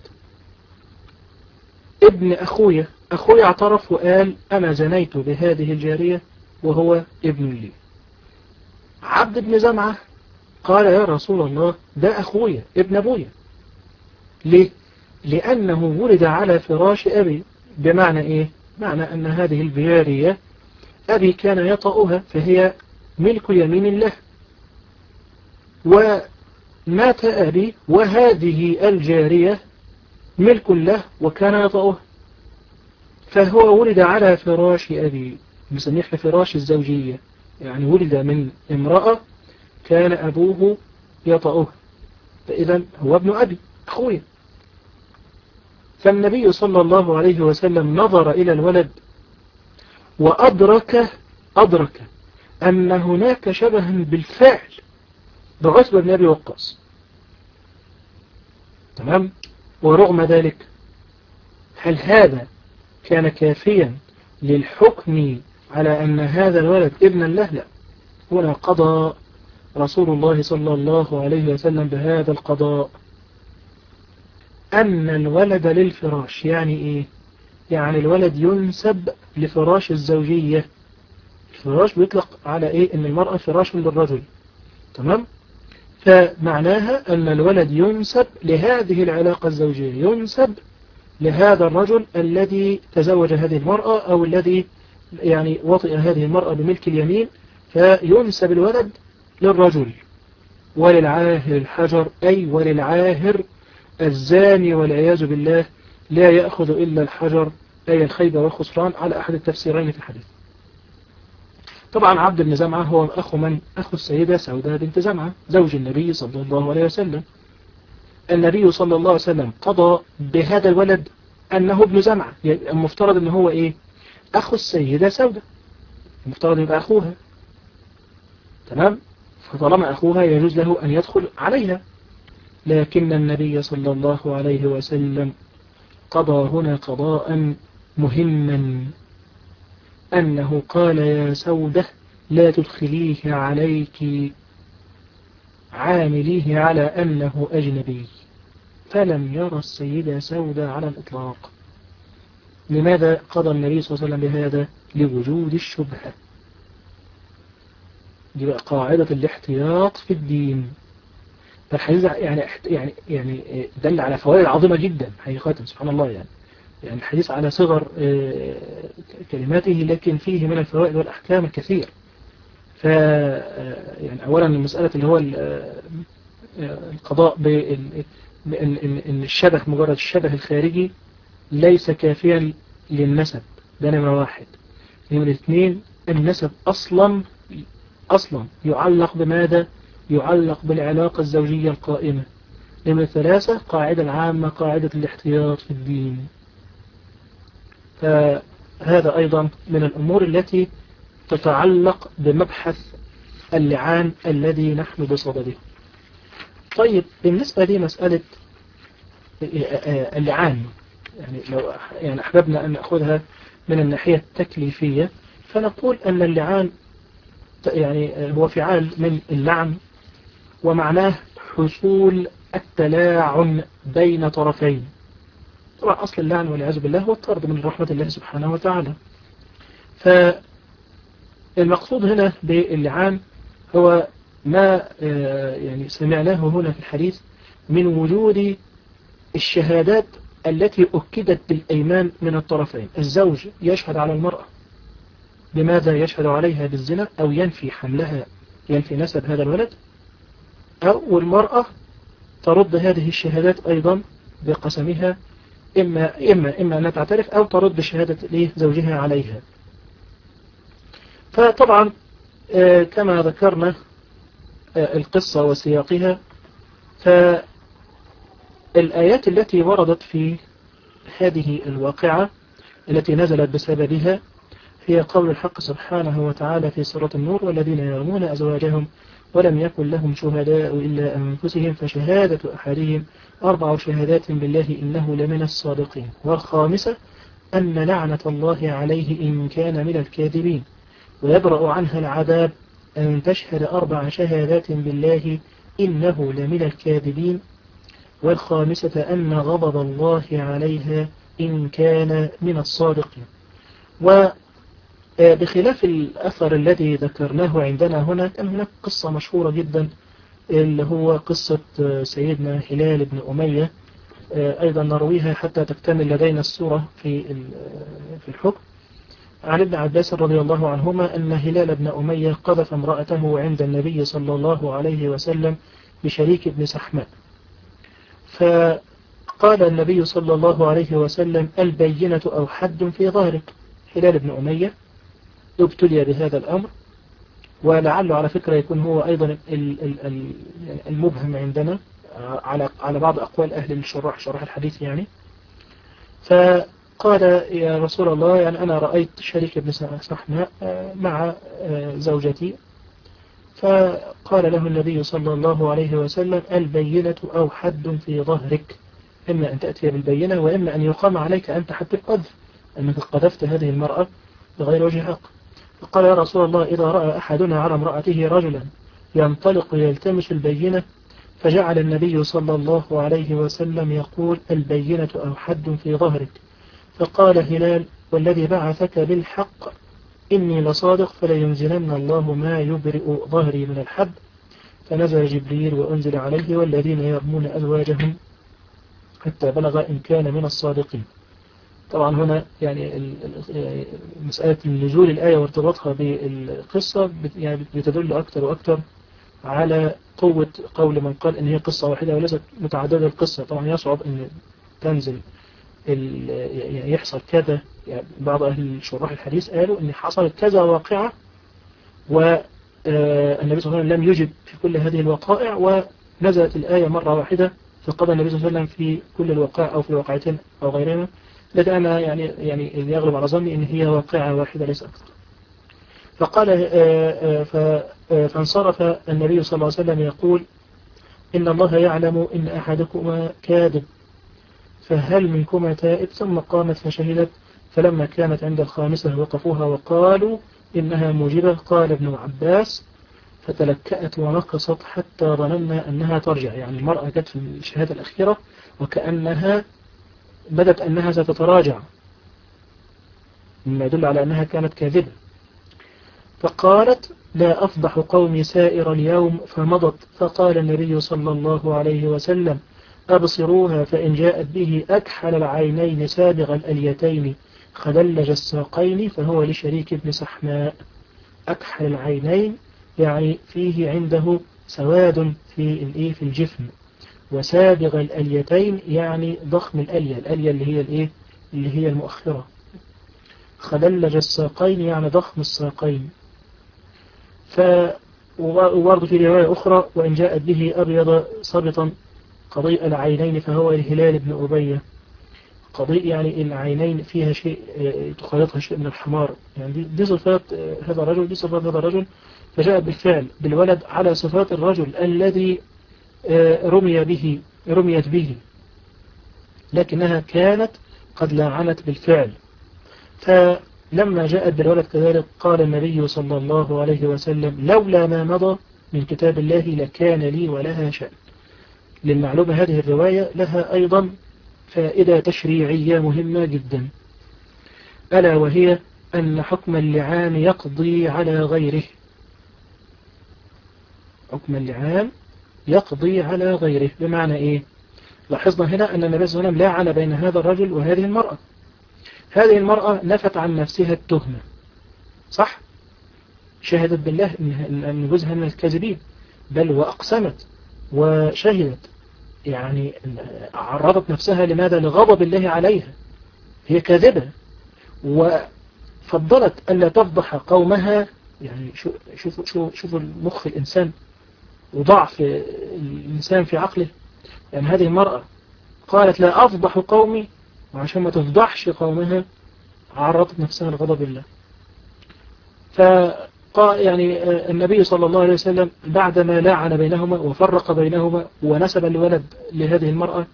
ابن أخويا. أخويا اعترف وقال أنا زنيت بهذه الجارية وهو ابن لي. عبد بن زمعة قال يا رسول الله ده أخويا ابن أبويا. ليه؟ لأنه ولد على فراش أبي. بمعنى إيه؟ معنى أن هذه الجارية أبي كان يطأها فهي ملك يمين له ومات أبي وهذه الجارية ملك له وكان يطأها فهو ولد على فراش أبي بسميه فراش الزوجية. يعني ولد من امرأة كان أبوه يطأه. فإذا هو ابن أبي أخويا فالنبي صلى الله عليه وسلم نظر إلى الولد وأدرك أدرك أن هناك شبها بالفعل بعتبة بن أبي وقاص. تمام؟ ورغم ذلك هل هذا كان كافيا للحكم على أن هذا الولد ابن الله؟ لا. هنا قضى رسول الله صلى الله عليه وسلم بهذا القضاء. أن الولد للفراش يعني إيه؟ يعني الولد ينسب لفراش الزوجية. الفراش بيطلق على إيه؟ إن المرأة فراش للرجل. تمام؟ فمعناها أن الولد ينسب لهذه العلاقة الزوجية ينسب لهذا الرجل الذي تزوج هذه المرأة أو الذي يعني وطئ هذه المرأة بملك اليمين فينسب الولد للرجل وللعاهر الحجر أي وللعاهر الزاني والعياذ بالله لا يأخذ إلا الحجر أي الخيبة والخسران على أحد التفسيرين في الحديث. طبعا عبد بن زمعة هو أخو من؟ أخو السيدة سوداء بنت زمعة زوج النبي صلى الله عليه وسلم. النبي صلى الله عليه وسلم قضى بهذا الولد أنه ابن زمعة يعني المفترض أنه هو إيه؟ أخو السيدة سوداء. المفترض يبقى أخوها. تمام؟ فطالما أخوها يجوز له أن يدخل عليها. لكن النبي صلى الله عليه وسلم قضى هنا قضاء مهما. أنه قال يا سودة لا تدخليه عليك عامليه على أنه أجنبي. فلم يرى السيدة سودة على الإطلاق. لماذا قضى النبي صلى الله عليه وسلم بهذا؟ لوجود الشبهة. دي بقى قاعدة الاحتياط في الدين. فالحديث يعني يعني يعني دل على فوائد عظيمة جدا حقيقة سبحان الله يعني. يعني الحديث على صغر كلماته لكن فيه من الفوائد والأحكام الكثير. ف يعني أولا المسألة اللي هو القضاء بأن الشبه مجرد الشبه الخارجي ليس كافيا للنسب. ده نمرة واحد. نمرة اثنين النسب أصلا أصلا يعلق بماذا؟ يعلق بالعلاقة الزوجية القائمة. نمرة ثلاثة قاعدة العامة قاعدة الاحتياط في الدين. فهذا أيضا من الأمور التي تتعلق بمبحث اللعان الذي نحن بصدده. طيب بالنسبة لي مسألة اللعان يعني لو يعني أحببنا أن نأخذها من الناحية التكليفية فنقول أن اللعان يعني هو فعال من اللعن ومعناه حصول التلاعن بين طرفين. طبعا أصل اللعن والعياذ بالله هو الطرد من رحمة الله سبحانه وتعالى. فالمقصود هنا باللعان هو ما يعني سمعناه هنا في الحديث من وجود الشهادات التي أكدت بالأيمان من الطرفين. الزوج يشهد على المرأة بماذا يشهد عليها بالزنا أو ينفي حملها ينفي نسب هذا الولد؟ أو المرأة ترد هذه الشهادات أيضا بقسمها إما, إما, إما أن تعترف أو ترد بشهادة زوجها عليها. فطبعا آه، كما ذكرنا آه، القصة وسياقها فالآيات التي وردت في هذه الواقعة التي نزلت بسببها هي قول الحق سبحانه وتعالى في سورة النور والذين يرمون أزواجهم ولم يكن لهم شهداء إلا أنفسهم فشهادة أحدهم أربع شهادات بالله إنه لمن الصادقين. والخامسة أن لعنة الله عليه إن كان من الكاذبين. ويبرأ عنها العذاب أن تشهد أربع شهادات بالله إنه لمن الكاذبين. والخامسة أن غضب الله عليها إن كان من الصادقين. وبخلاف الأثر الذي ذكرناه عندنا هنا كان هناك قصة مشهورة جدا اللي هو قصة سيدنا هلال بن أمية أيضا نرويها حتى تكتمل لدينا الصورة في في الحكم. عن ابن عباس رضي الله عنهما أن هلال بن أمية قذف امرأته عند النبي صلى الله عليه وسلم بشريك بن سحماء فقال النبي صلى الله عليه وسلم البينة أو حد في ظهرك هلال بن أمية. ابتلي بهذا الأمر ولعله على فكرة يكون هو أيضا المبهم عندنا على على بعض أقوال أهل الشراح شرح الحديث يعني. فقال يا رسول الله يعني أنا رأيت شريك بن سحماء مع زوجتي. فقال له النبي صلى الله عليه وسلم البينة أو حد في ظهرك. إما أن تأتي بالبينة وإما أن يقام عليك أنت حد القذف أنك قذفت هذه المرأة بغير وجه حق. فقال يا رسول الله إذا رأى أحدنا على امرأته رجلا ينطلق يلتمس البينة فجعل النبي صلى الله عليه وسلم يقول البينة أو حد في ظهرك. فقال هلال والذي بعثك بالحق إني لصادق فلينزلن الله ما يبرئ ظهري من الحد فنزل جبريل وأنزل عليه والذين يرمون أزواجهم حتى بلغ إن كان من الصادقين. طبعا هنا يعني مسألة نزول الآية وارتباطها بالقصة يعني بتدل أكثر وأكثر على قوة قول من قال إن هي قصة واحدة وليست متعددة القصة. طبعا يصعب أن تنزل يعني يحصل كذا. يعني بعض أهل شراح الحديث قالوا أن حصلت كذا واقعة والنبي صلى الله عليه وسلم لم يجب في كل هذه الوقائع ونزلت الآية مرة واحدة فقضى النبي صلى الله عليه وسلم في كل الوقائع أو في الواقعتين أو غيرهما. لكن أنا يعني يعني يغلب على ظني أن هي واقعة واحدة ليس أكثر. فقال فانصرف النبي صلى الله عليه وسلم يقول إن الله يعلم إن أحدكما كاذب فهل منكما تائب؟ ثم قامت فشهدت فلما كانت عند الخامسة وقفوها وقالوا إنها موجبة قال ابن عباس فتلكأت ونقصت حتى ظننا أنها ترجع. يعني المرأة جت في الشهادة الأخيرة وكأنها بدت أنها ستتراجع مما يدل على أنها كانت كاذبة. فقالت لا أفضح قومي سائر اليوم فمضت فقال النبي صلى الله عليه وسلم أبصروها فإن جاءت به أكحل العينين سابغ الأليتين خدلج الساقين فهو لشريك ابن سحماء. أكحل العينين يعني فيه عنده سواد في في الجفن. وسابغ الأليتين يعني ضخم الألية الألية اللي هي الإيه؟ اللي هي المؤخرة. خدلج الساقين يعني ضخم الساقين. ف وبرضه في رواية أخرى وإن جاءت به أبيض صبطا قضيء العينين فهو الهلال بن أبية. قضيء يعني العينين فيها شيء تخلطها شيء من الحمار. يعني دي, دي صفات هذا الرجل دي صفات هذا الرجل. فجاء بالفعل بالولد على صفات الرجل الذي رمي به رميت به. لكنها كانت قد لعنت بالفعل. فلما جاءت بالولد كذلك قال النبي صلى الله عليه وسلم لولا ما مضى من كتاب الله لكان لي ولها شأن. للمعلومة هذه الرواية لها أيضا فائدة تشريعية مهمة جدا. ألا وهي أن حكم اللعان يقضي على غيره. حكم اللعان يقضي على غيره. بمعنى إيه؟ لاحظنا هنا أن النبي صلى الله عليه وسلم لاعن بين هذا الرجل وهذه المرأة. هذه المرأة نفت عن نفسها التهمة. صح؟ شهدت بالله أن جوزها من الكاذبين. بل وأقسمت وشهدت. يعني عرضت نفسها لماذا؟ لغضب الله عليها. هي كاذبة. وفضلت ألا تفضح قومها. يعني شوفوا شوفوا شوفوا المخ الإنسان. وضعف الإنسان في عقله يعني هذه المرأة قالت لا أفضح قومي وعشان ما تفضحش قومها عرضت نفسها لغضب الله. فقال يعني النبي صلى الله عليه وسلم بعدما لاعن بينهما وفرق بينهما ونسب الولد لهذه المرأة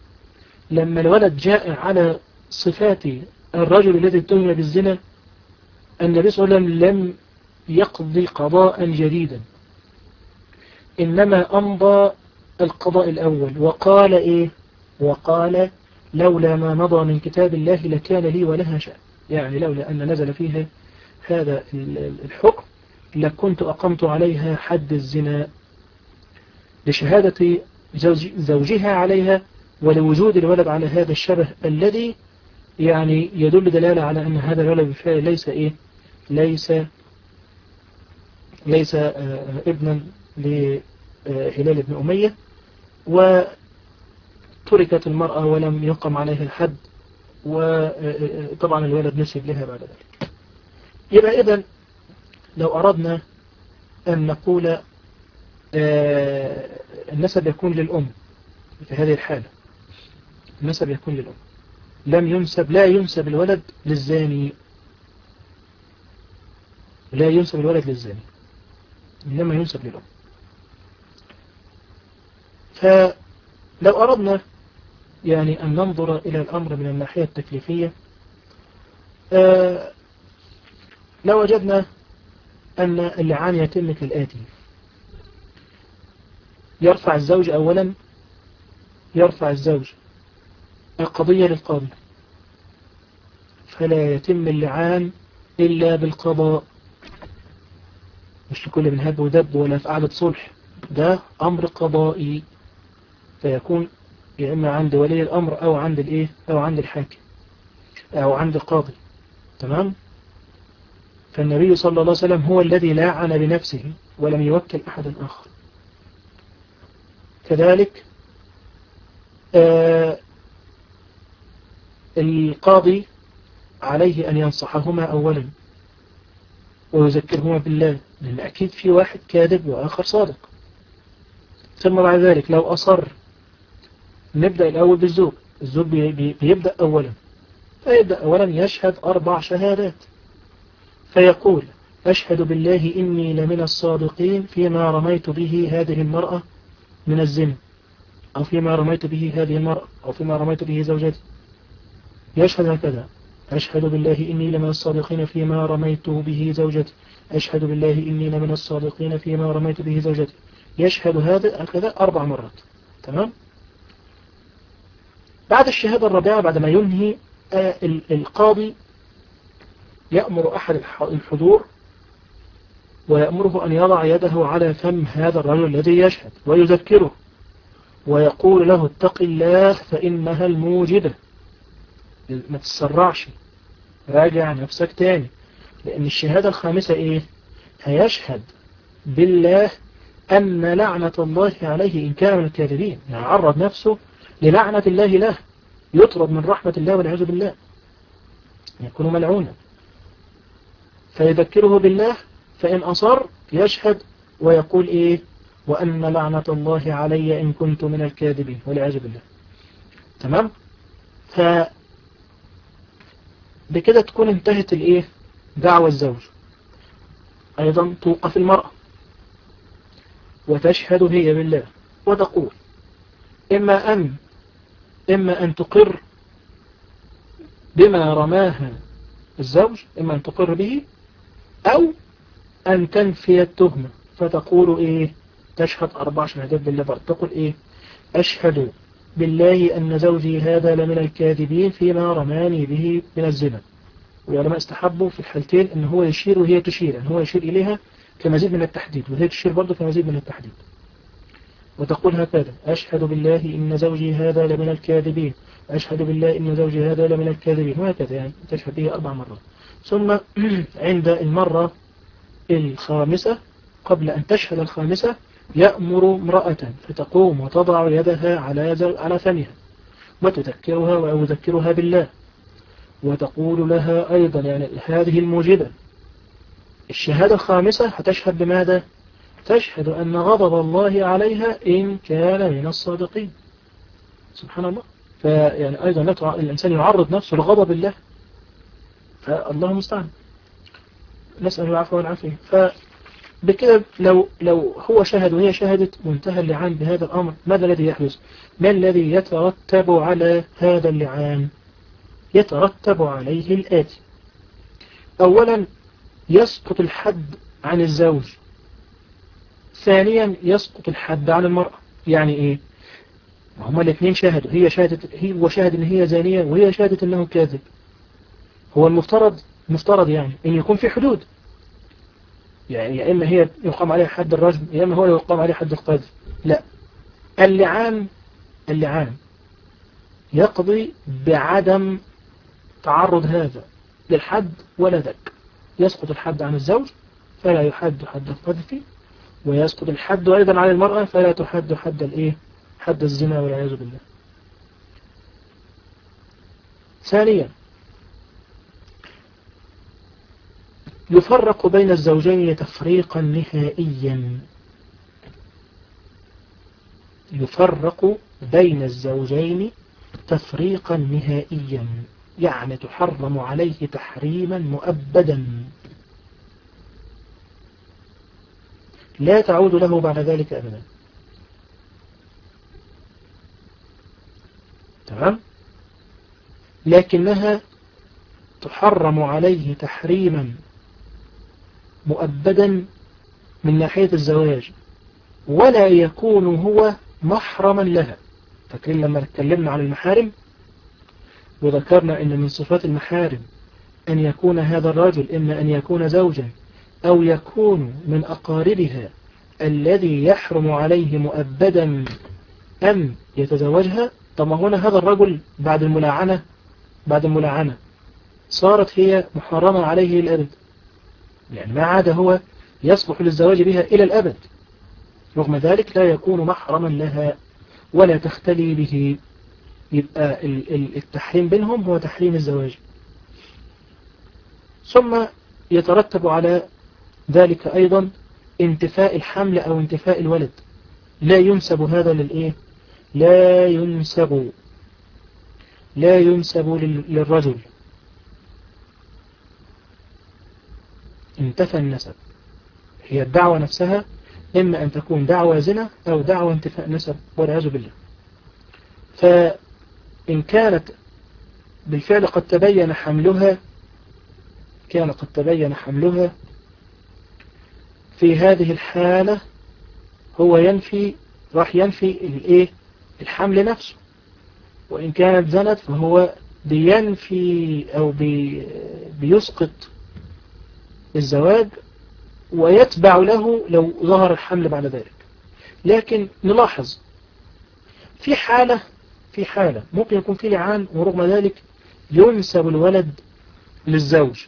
لما الولد جاء على صفات الرجل الذي اتهم بالزنا النبي صلى الله عليه وسلم لم يقضي قضاء جديدا. إنما أمضى القضاء الأول. وقال إيه؟ وقال لولا ما مضى من كتاب الله لكان لي ولها شأن. يعني لولا أن نزل فيها هذا الحكم لكنت أقمت عليها حد الزنا لشهادة زوجها عليها ولوجود الولد على هذا الشبه الذي يعني يدل دلالة على أن هذا الولد بالفعل ليس إيه؟ ليس ليس آه، ابنا لهلال بن أمية وتركت المرأة ولم يقم عليها الحد وطبعا الولد نسب لها بعد ذلك. يبقى إذن لو أردنا أن نقول آه، النسب يكون للأم في هذه الحالة. النسب يكون للأم. لم ينسب لا ينسب الولد للزاني. لا ينسب الولد للزاني إنما ينسب للأم. فلو أردنا يعني أن ننظر إلى الأمر من الناحية التكليفية آه وجدنا أن اللعان يتم كالآتي يرفع الزوج أولا يرفع الزوج القضية للقاضي. فلا يتم اللعان إلا بالقضاء. مش كل من هب ودب ولا في صلح. ده أمر قضائي. فيكون يا إما عند ولي الأمر أو عند الإيه؟ أو عند الحاكم أو عند القاضي تمام؟ فالنبي صلى الله عليه وسلم هو الذي لاعن بنفسه ولم يوكل أحد آخر. كذلك آه القاضي عليه أن ينصحهما أولا ويذكرهما بالله لأن أكيد في واحد كاذب وآخر صادق. ثم بعد ذلك لو أصر نبدأ الأول بالزوج. الزوج بيبدأ أولا. فيبدأ أولا يشهد أربع شهادات. فيقول أشهد بالله إني لمن الصادقين فيما رميت به هذه المرأة من الزنا أو فيما رميت به هذه المرأة أو فيما رميت به زوجتي. يشهد هكذا أشهد بالله إني لمن الصادقين فيما رميت به زوجتي. أشهد بالله إني لمن الصادقين فيما رميت به زوجتي. يشهد هذا هكذا أربع مرات. تمام؟ بعد الشهادة الرابعة بعد ما ينهي آه، القاضي يأمر أحد الحضور ويأمره أن يضع يده على فم هذا الرجل الذي يشهد ويذكره ويقول له اتق الله فإنها الموجدة. ما تسرعش راجع نفسك تاني. لأن الشهادة الخامسة إيه؟ هيشهد بالله أن لعنة الله عليه إن كان من الكاذبين. يعني عرض نفسه للعنة الله له. يطرد من رحمة الله والعياذ بالله. يكون ملعونا. فيذكره بالله فإن أصر يشهد ويقول إيه؟ وأن لعنة الله علي إن كنت من الكاذبين والعياذ بالله. تمام؟ ف بكده تكون انتهت الإيه؟ دعوة الزوج. أيضا توقف المرأة. وتشهد هي بالله. وتقول إما أن إما أن تقر بما رماها الزوج إما أن تقر به أو أن تنفي التهمة. فتقول إيه؟ تشهد أربع شهادات بالله تقول إيه؟ أشهد بالله أن زوجي هذا لمن الكاذبين فيما رماني به من الزنا. والعلماء استحبوا في الحالتين أن هو يشير وهي تشير أن هو يشير إليها كمزيد من التحديد وهي تشير برضه كمزيد من التحديد. وتقول هكذا أشهد بالله إن زوجي هذا لمن الكاذبين أشهد بالله إن زوجي هذا لمن الكاذبين وهكذا يعني تشهد به أربع مرات. ثم عند المرة الخامسة قبل أن تشهد الخامسة يأمر امرأة فتقوم وتضع يدها على على فمها وتذكرها ويذكرها بالله وتقول لها أيضا يعني هذه الموجبة. الشهادة الخامسة هتشهد بماذا؟ تشهد أن غضب الله عليها إن كان من الصادقين. سبحان الله. فيعني أيضا لا الإنسان يعرض نفسه لغضب الله. فالله المستعان. نسأل العفو والعافية. فبكده لو لو هو شهد وهي شهدت وانتهى اللعان بهذا الأمر ماذا الذي يحدث؟ ما الذي يترتب على هذا اللعان؟ يترتب عليه الآتي. أولا يسقط الحد عن الزوج. ثانيا يسقط الحد عن المرأة. يعني إيه؟ هما الاثنين شاهدوا هي شاهدت هي وشاهد إن هي زانية وهي شاهدت إنه كاذب. هو المفترض مفترض يعني إن يكون في حدود. يعني يا إما هي يقام عليها حد الرجم يا إما هو يقام عليه حد القذف. لا. اللعان اللعان يقضي بعدم تعرض هذا للحد ولا ذاك. يسقط الحد عن الزوج فلا يحد حد القذف ويسقط الحد أيضا على المرأة فلا تحد حد الإيه؟ حد الزنا والعياذ بالله. ثانيا يفرق بين الزوجين تفريقا نهائيا. يفرق بين الزوجين تفريقا نهائيا يعني تحرم عليه تحريما مؤبدا. لا تعود له بعد ذلك أبدا. تمام؟ لكنها تحرم عليه تحريما مؤبدا من ناحية الزواج ولا يكون هو محرما لها. فاكرين لما اتكلمنا عن المحارم؟ وذكرنا إن من صفات المحارم أن يكون هذا الرجل إما أن يكون زوجا أو يكون من أقاربها الذي يحرم عليه مؤبدا أم يتزوجها؟ طب هنا هذا الرجل بعد الملاعنة بعد الملاعنة صارت هي محرمة عليه الأبد. لأن ما عاد هو يصلح للزواج بها إلى الأبد. رغم ذلك لا يكون محرما لها ولا تختلي به. يبقى التحريم بينهم هو تحريم الزواج. ثم يترتب على ذلك أيضا انتفاء الحمل أو انتفاء الولد. لا ينسب هذا للإيه؟ لا ينسب لا ينسب للرجل. انتفى النسب. هي الدعوة نفسها إما أن تكون دعوة زنا أو دعوة انتفاء نسب والعياذ بالله. فإن كانت بالفعل قد تبين حملها كان قد تبين حملها في هذه الحالة هو ينفي راح ينفي الإيه؟ الحمل نفسه. وإن كانت زنت فهو بينفي أو بي بيسقط الزواج ويتبع له لو ظهر الحمل بعد ذلك. لكن نلاحظ في حالة في حالة ممكن يكون في لعان ورغم ذلك ينسب الولد للزوج.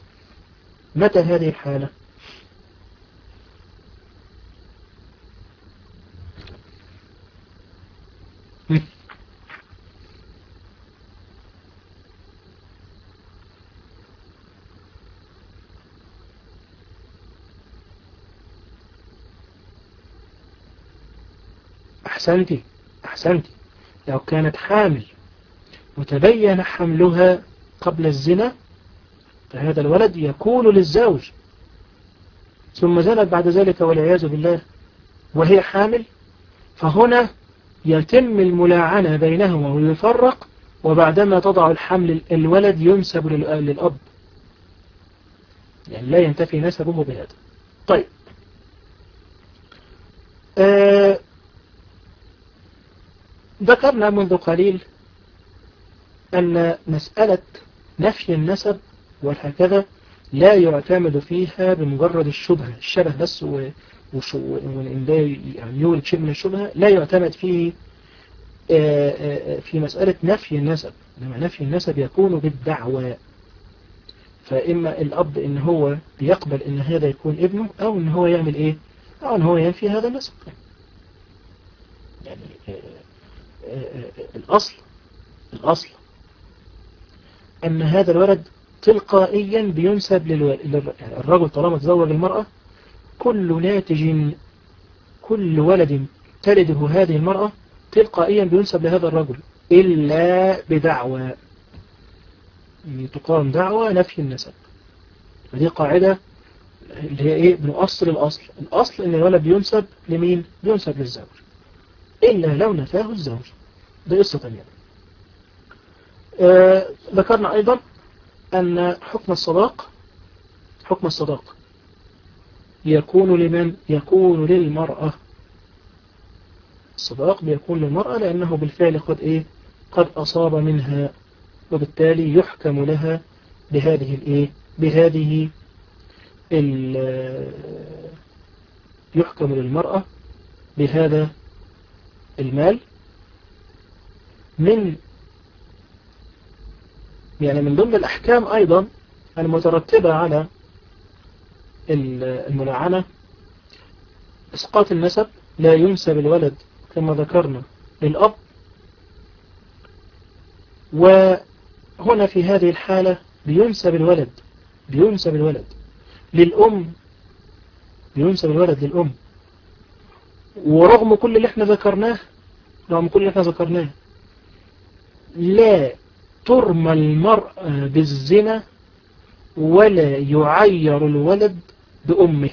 متى هذه الحالة؟ أحسنتي أحسنتي لو كانت حامل وتبين حملها قبل الزنا فهذا الولد يكون للزوج. ثم زنت بعد ذلك والعياذ بالله وهي حامل فهنا يتم الملاعنة بينهما ويفرق وبعدما تضع الحمل الولد ينسب للأب. يعني لا ينتفي نسبه بهذا. طيب. آه ذكرنا منذ قليل أن مسألة نفي النسب وهكذا لا يعتمد فيها بمجرد الشبهة الشبه بس وإن يعني يولد شيء من الشبهة لا يعتمد فيه في مسألة نفي النسب. لما نفي النسب يكون بالدعوة. فإما الأب إن هو بيقبل إن هذا يكون ابنه أو إن هو يعمل إيه؟ أو إن هو ينفي هذا النسب. يعني الأصل الأصل أن هذا الولد تلقائيا بينسب الرجل طالما تزوج المرأة كل ناتج كل ولد تلده هذه المرأة تلقائيا بينسب لهذا الرجل إلا بدعوى. يعني تقام دعوة نفي النسب. ودي قاعدة اللي هي إيه؟ من أصل الأصل. الأصل إن الولد بينسب لمين؟ بينسب للزوج. إلا لو نفاه الزوج. ده قصة تانية. آه ذكرنا أيضا أن حكم الصداق حكم الصداق يكون لمن؟ يكون للمرأة. الصداق بيكون للمرأة لأنه بالفعل قد إيه؟ قد أصاب منها وبالتالي يحكم لها بهذه الإيه؟ بهذه يحكم للمرأة بهذا المال. من يعني من ضمن الأحكام أيضا المترتبة على الملاعنة إسقاط النسب لا ينسب الولد كما ذكرنا للأب. وهنا في هذه الحالة بينسب الولد بينسب الولد للأم بينسب الولد للأم. ورغم كل اللي إحنا ذكرناه رغم كل اللي إحنا ذكرناه لا ترمى المرأة بالزنا ولا يعير الولد بأمه.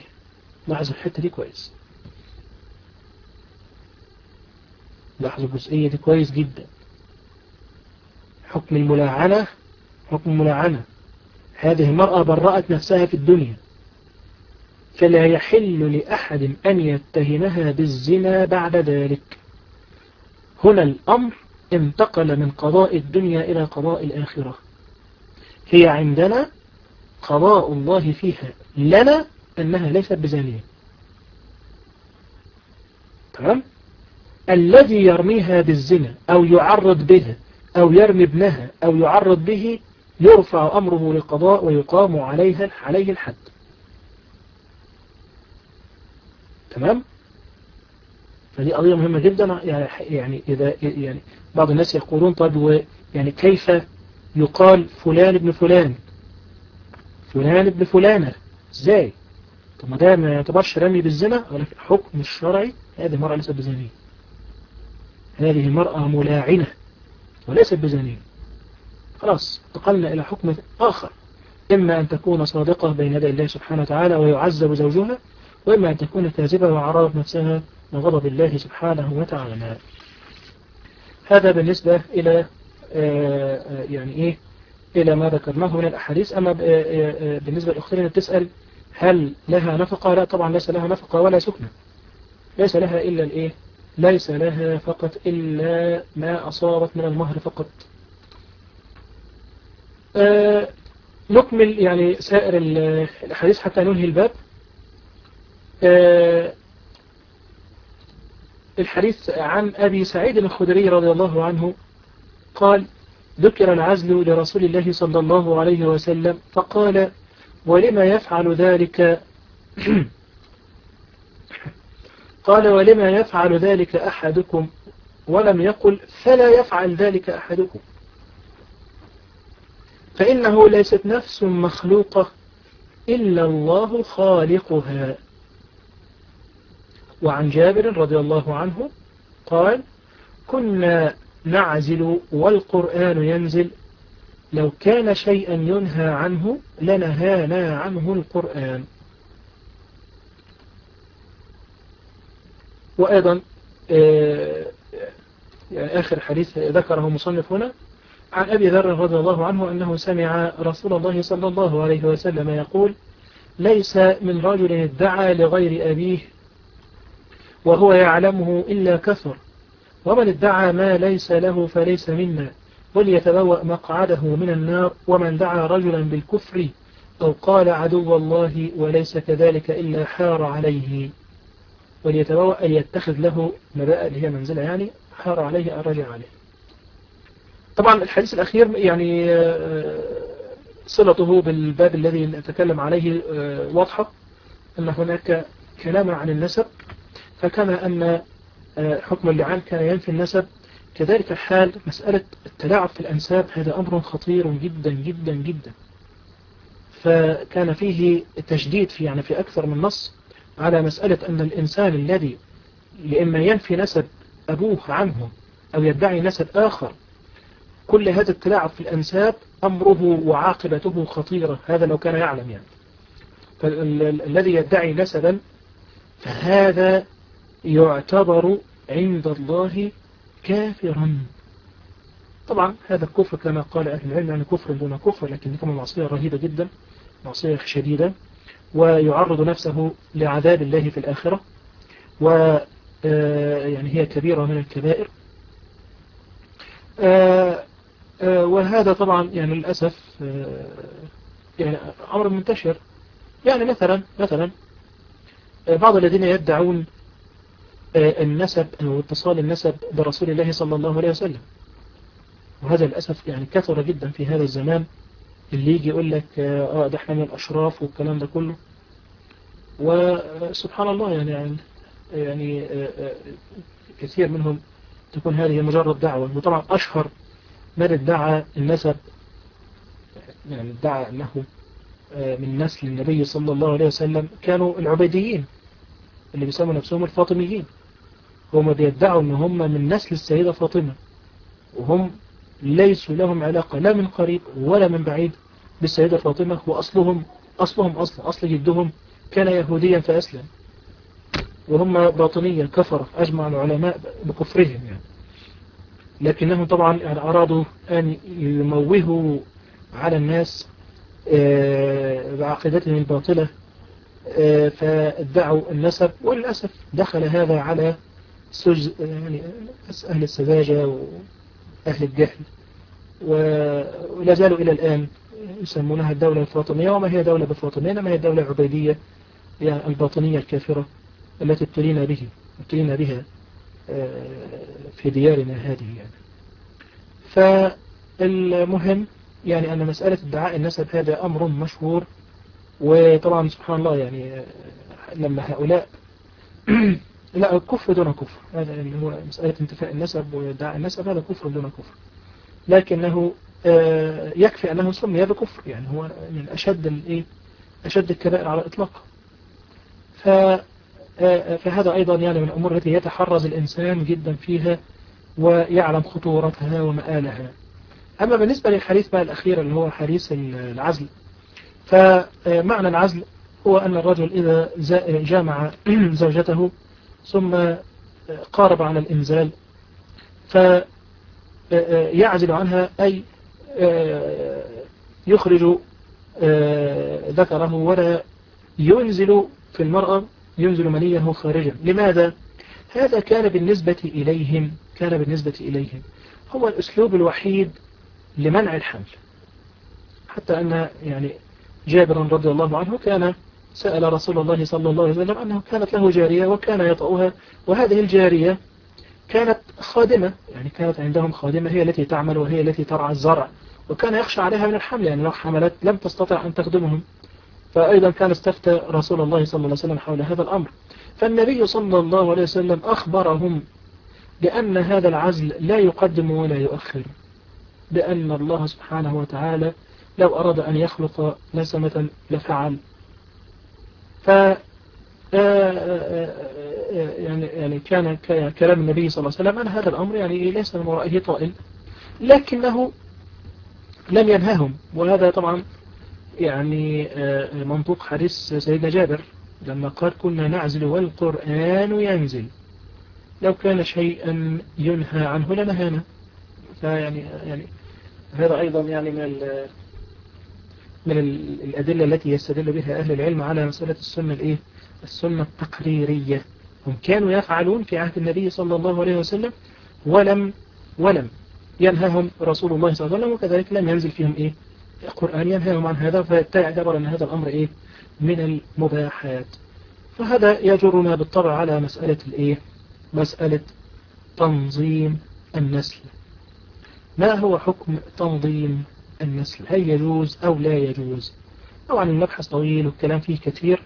لاحظ الحتة دي كويس. لاحظ الجزئية دي كويس جدا. حكم الملاعنة حكم الملاعنة. هذه المرأة برأت نفسها في الدنيا. فلا يحل لأحد أن يتهمها بالزنا بعد ذلك. هنا الأمر انتقل من قضاء الدنيا إلى قضاء الآخرة. هي عندنا قضاء الله فيها. لنا أنها ليست بزانية. تمام؟ الذي يرميها بالزنا أو يعرض بها أو يرمي ابنها أو يعرض به يرفع أمره للقضاء ويقام عليها عليه الحد. تمام؟ فدي قضية مهمة جدا. يعني إذا يعني بعض الناس يقولون طيب يعني كيف يقال فلان ابن فلان؟ فلان ابن فلانة. إزاي؟ طب ما ده ما يعتبرش رمي بالزنا ولكن الحكم الشرعي هذه المرأة ليست بزانية. هذه المرأة ملاعنة وليست بزانية. خلاص انتقلنا إلى حكم آخر. إما أن تكون صادقة بين يدي الله سبحانه وتعالى ويعذب زوجها وإما أن تكون كاذبة وعرضت نفسها من غضب الله سبحانه وتعالى. هذا بالنسبة إلى يعني إيه؟ إلى ما ذكرناه من الأحاديث. أما بالنسبة للأختين بتسأل هل لها نفقة؟ لا طبعا ليس لها نفقة ولا سكنة. ليس لها إلا الإيه؟ ليس لها فقط إلا ما أصابت من المهر فقط. آه نكمل يعني سائر الأحاديث حتى ننهي الباب. آه الحديث عن أبي سعيد الخدري رضي الله عنه قال ذكر العزل لرسول الله صلى الله عليه وسلم فقال ولما يفعل ذلك؟ قال ولما يفعل ذلك أحدكم؟ ولم يقل فلا يفعل ذلك أحدكم. فإنه ليست نفس مخلوقة إلا الله خالقها. وعن جابر رضي الله عنه قال كنا نعزل والقرآن ينزل لو كان شيئا ينهى عنه لنهانا عنه القرآن. وأيضا يعني آخر حديث ذكره مصنف هنا عن أبي ذر رضي الله عنه أنه سمع رسول الله صلى الله عليه وسلم يقول ليس من رجل ادعى لغير أبيه وهو يعلمه إلا كثر ومن ادعى ما ليس له فليس منا. وليتبوأ مقعده من النار ومن دعا رجلا بالكفر أو قال عدو الله وليس كذلك إلا حار عليه. وليتبوأ أن يتخذ له مباء اللي هي منزلة يعني حار عليه أن رجع عليه. طبعا الحديث الأخير يعني صلته بالباب الذي نتكلم عليه واضحة أن هناك كلاما عن النسب فكما أن حكم اللعان كان ينفي النسب كذلك حال مسألة التلاعب في الأنساب هذا أمر خطير جدا جدا جدا. فكان فيه تشديد في يعني في أكثر من نص على مسألة أن الإنسان الذي لإما ينفي نسب أبوه عنه أو يدعي نسب آخر كل هذا التلاعب في الأنساب أمره وعاقبته خطيرة هذا لو كان يعلم يعني. فالذي يدعي نسبا فهذا يعتبر عند الله كافرا. طبعا هذا الكفر كما قال أهل العلم يعني كفر دون كفر لكن كما معصية رهيبة جدا معصية شديدة ويعرض نفسه لعذاب الله في الآخرة و آه، يعني هي كبيرة من الكبائر. آه، آه، وهذا طبعا يعني للأسف يعني أمر منتشر. يعني مثلا مثلا بعض الذين يدعون النسب أو اتصال النسب برسول الله صلى الله عليه وسلم. وهذا للأسف يعني كثر جدا في هذا الزمان. اللي يجي يقول لك آه ده إحنا من الأشراف والكلام ده كله. وسبحان الله يعني يعني, يعني كثير منهم تكون هذه مجرد دعوة. وطبعا أشهر من ادعى النسب يعني ادعى أنه من نسل النبي صلى الله عليه وسلم كانوا العبيديين اللي بيسموا نفسهم الفاطميين. هم بيدعوا إن هم من نسل السيدة فاطمة. وهم ليسوا لهم علاقة لا من قريب ولا من بعيد بالسيدة فاطمة وأصلهم أصلهم أصل أصل جدهم كان يهوديا فأسلم. وهم باطنيا كفر أجمع العلماء بكفرهم يعني. لكنهم طبعا يعني أرادوا أن يموهوا على الناس آه، بعقيدتهم الباطلة آه، فادعوا النسب وللأسف دخل هذا على سج يعني أهل السذاجة وأهل الجهل. ولا زالوا إلى الآن يسمونها الدولة الفاطمية وما هي دولة بالفاطمية؟ إنما هي دولة عبيدية يعني الباطنية الكافرة التي ابتلينا به ابتلينا بها آه، في ديارنا هذه يعني. فالمهم يعني أن مسألة ادعاء النسب هذا أمر مشهور وطبعا سبحان الله يعني آه، لما هؤلاء لا كفر دون كفر هذا مسألة انتفاء النسب وادعاء النسب هذا كفر دون كفر لكنه آه، يكفي أنه سمي بكفر يعني هو من أشد الإيه أشد الكبائر على الإطلاق. آه، فهذا أيضا يعني من الأمور التي يتحرز الإنسان جدا فيها ويعلم خطورتها ومآلها. أما بالنسبة للحديث بقى الأخير اللي هو حديث العزل فمعنى العزل هو أن الرجل إذا جامع زوجته ثم قارب على الإنزال فيعزل عنها أي يخرج ذكره ولا ينزل في المرأة ينزل منية خارجا لماذا؟ هذا كان بالنسبة إليهم كان بالنسبة إليهم. هو الأسلوب الوحيد لمنع الحمل. حتى أن يعني جابر رضي الله عنه كان سأل رسول الله صلى الله عليه وسلم أنه كانت له جارية وكان يطأها وهذه الجارية كانت خادمة يعني كانت عندهم خادمة هي التي تعمل وهي التي ترعى الزرع وكان يخشى عليها من الحمل يعني لو حملت لم تستطع أن تخدمهم. فأيضا كان استفتى رسول الله صلى الله عليه وسلم حول هذا الأمر. فالنبي صلى الله عليه وسلم أخبرهم بأن هذا العزل لا يقدم ولا يؤخر بأن الله سبحانه وتعالى لو أراد أن يخلق نسمة لفعل. ف آه، آه، آه، يعني يعني كان كلام النبي صلى الله عليه وسلم أن هذا الأمر يعني ليس من ورائه طائل لكنه لم ينههم. وهذا طبعا يعني منطوق حديث سيدنا جابر لما قال كنا نعزل والقرآن ينزل. لو كان شيئا ينهى عنه لنهانا. فيعني يعني هذا أيضا يعني من من الأدلة التي يستدل بها أهل العلم على مسألة السنة الإيه؟ السنة التقريرية. هم كانوا يفعلون في عهد النبي صلى الله عليه وسلم ولم ولم ينهاهم رسول الله صلى الله عليه وسلم وكذلك لم ينزل فيهم إيه؟ القرآن ينهاهم عن هذا فيعتبر أن هذا الأمر إيه؟ من المباحات. فهذا يجرنا بالطبع على مسألة الإيه؟ مسألة تنظيم النسل. ما هو حكم تنظيم النسل هل يجوز أو لا يجوز؟ طبعا المبحث طويل والكلام فيه كثير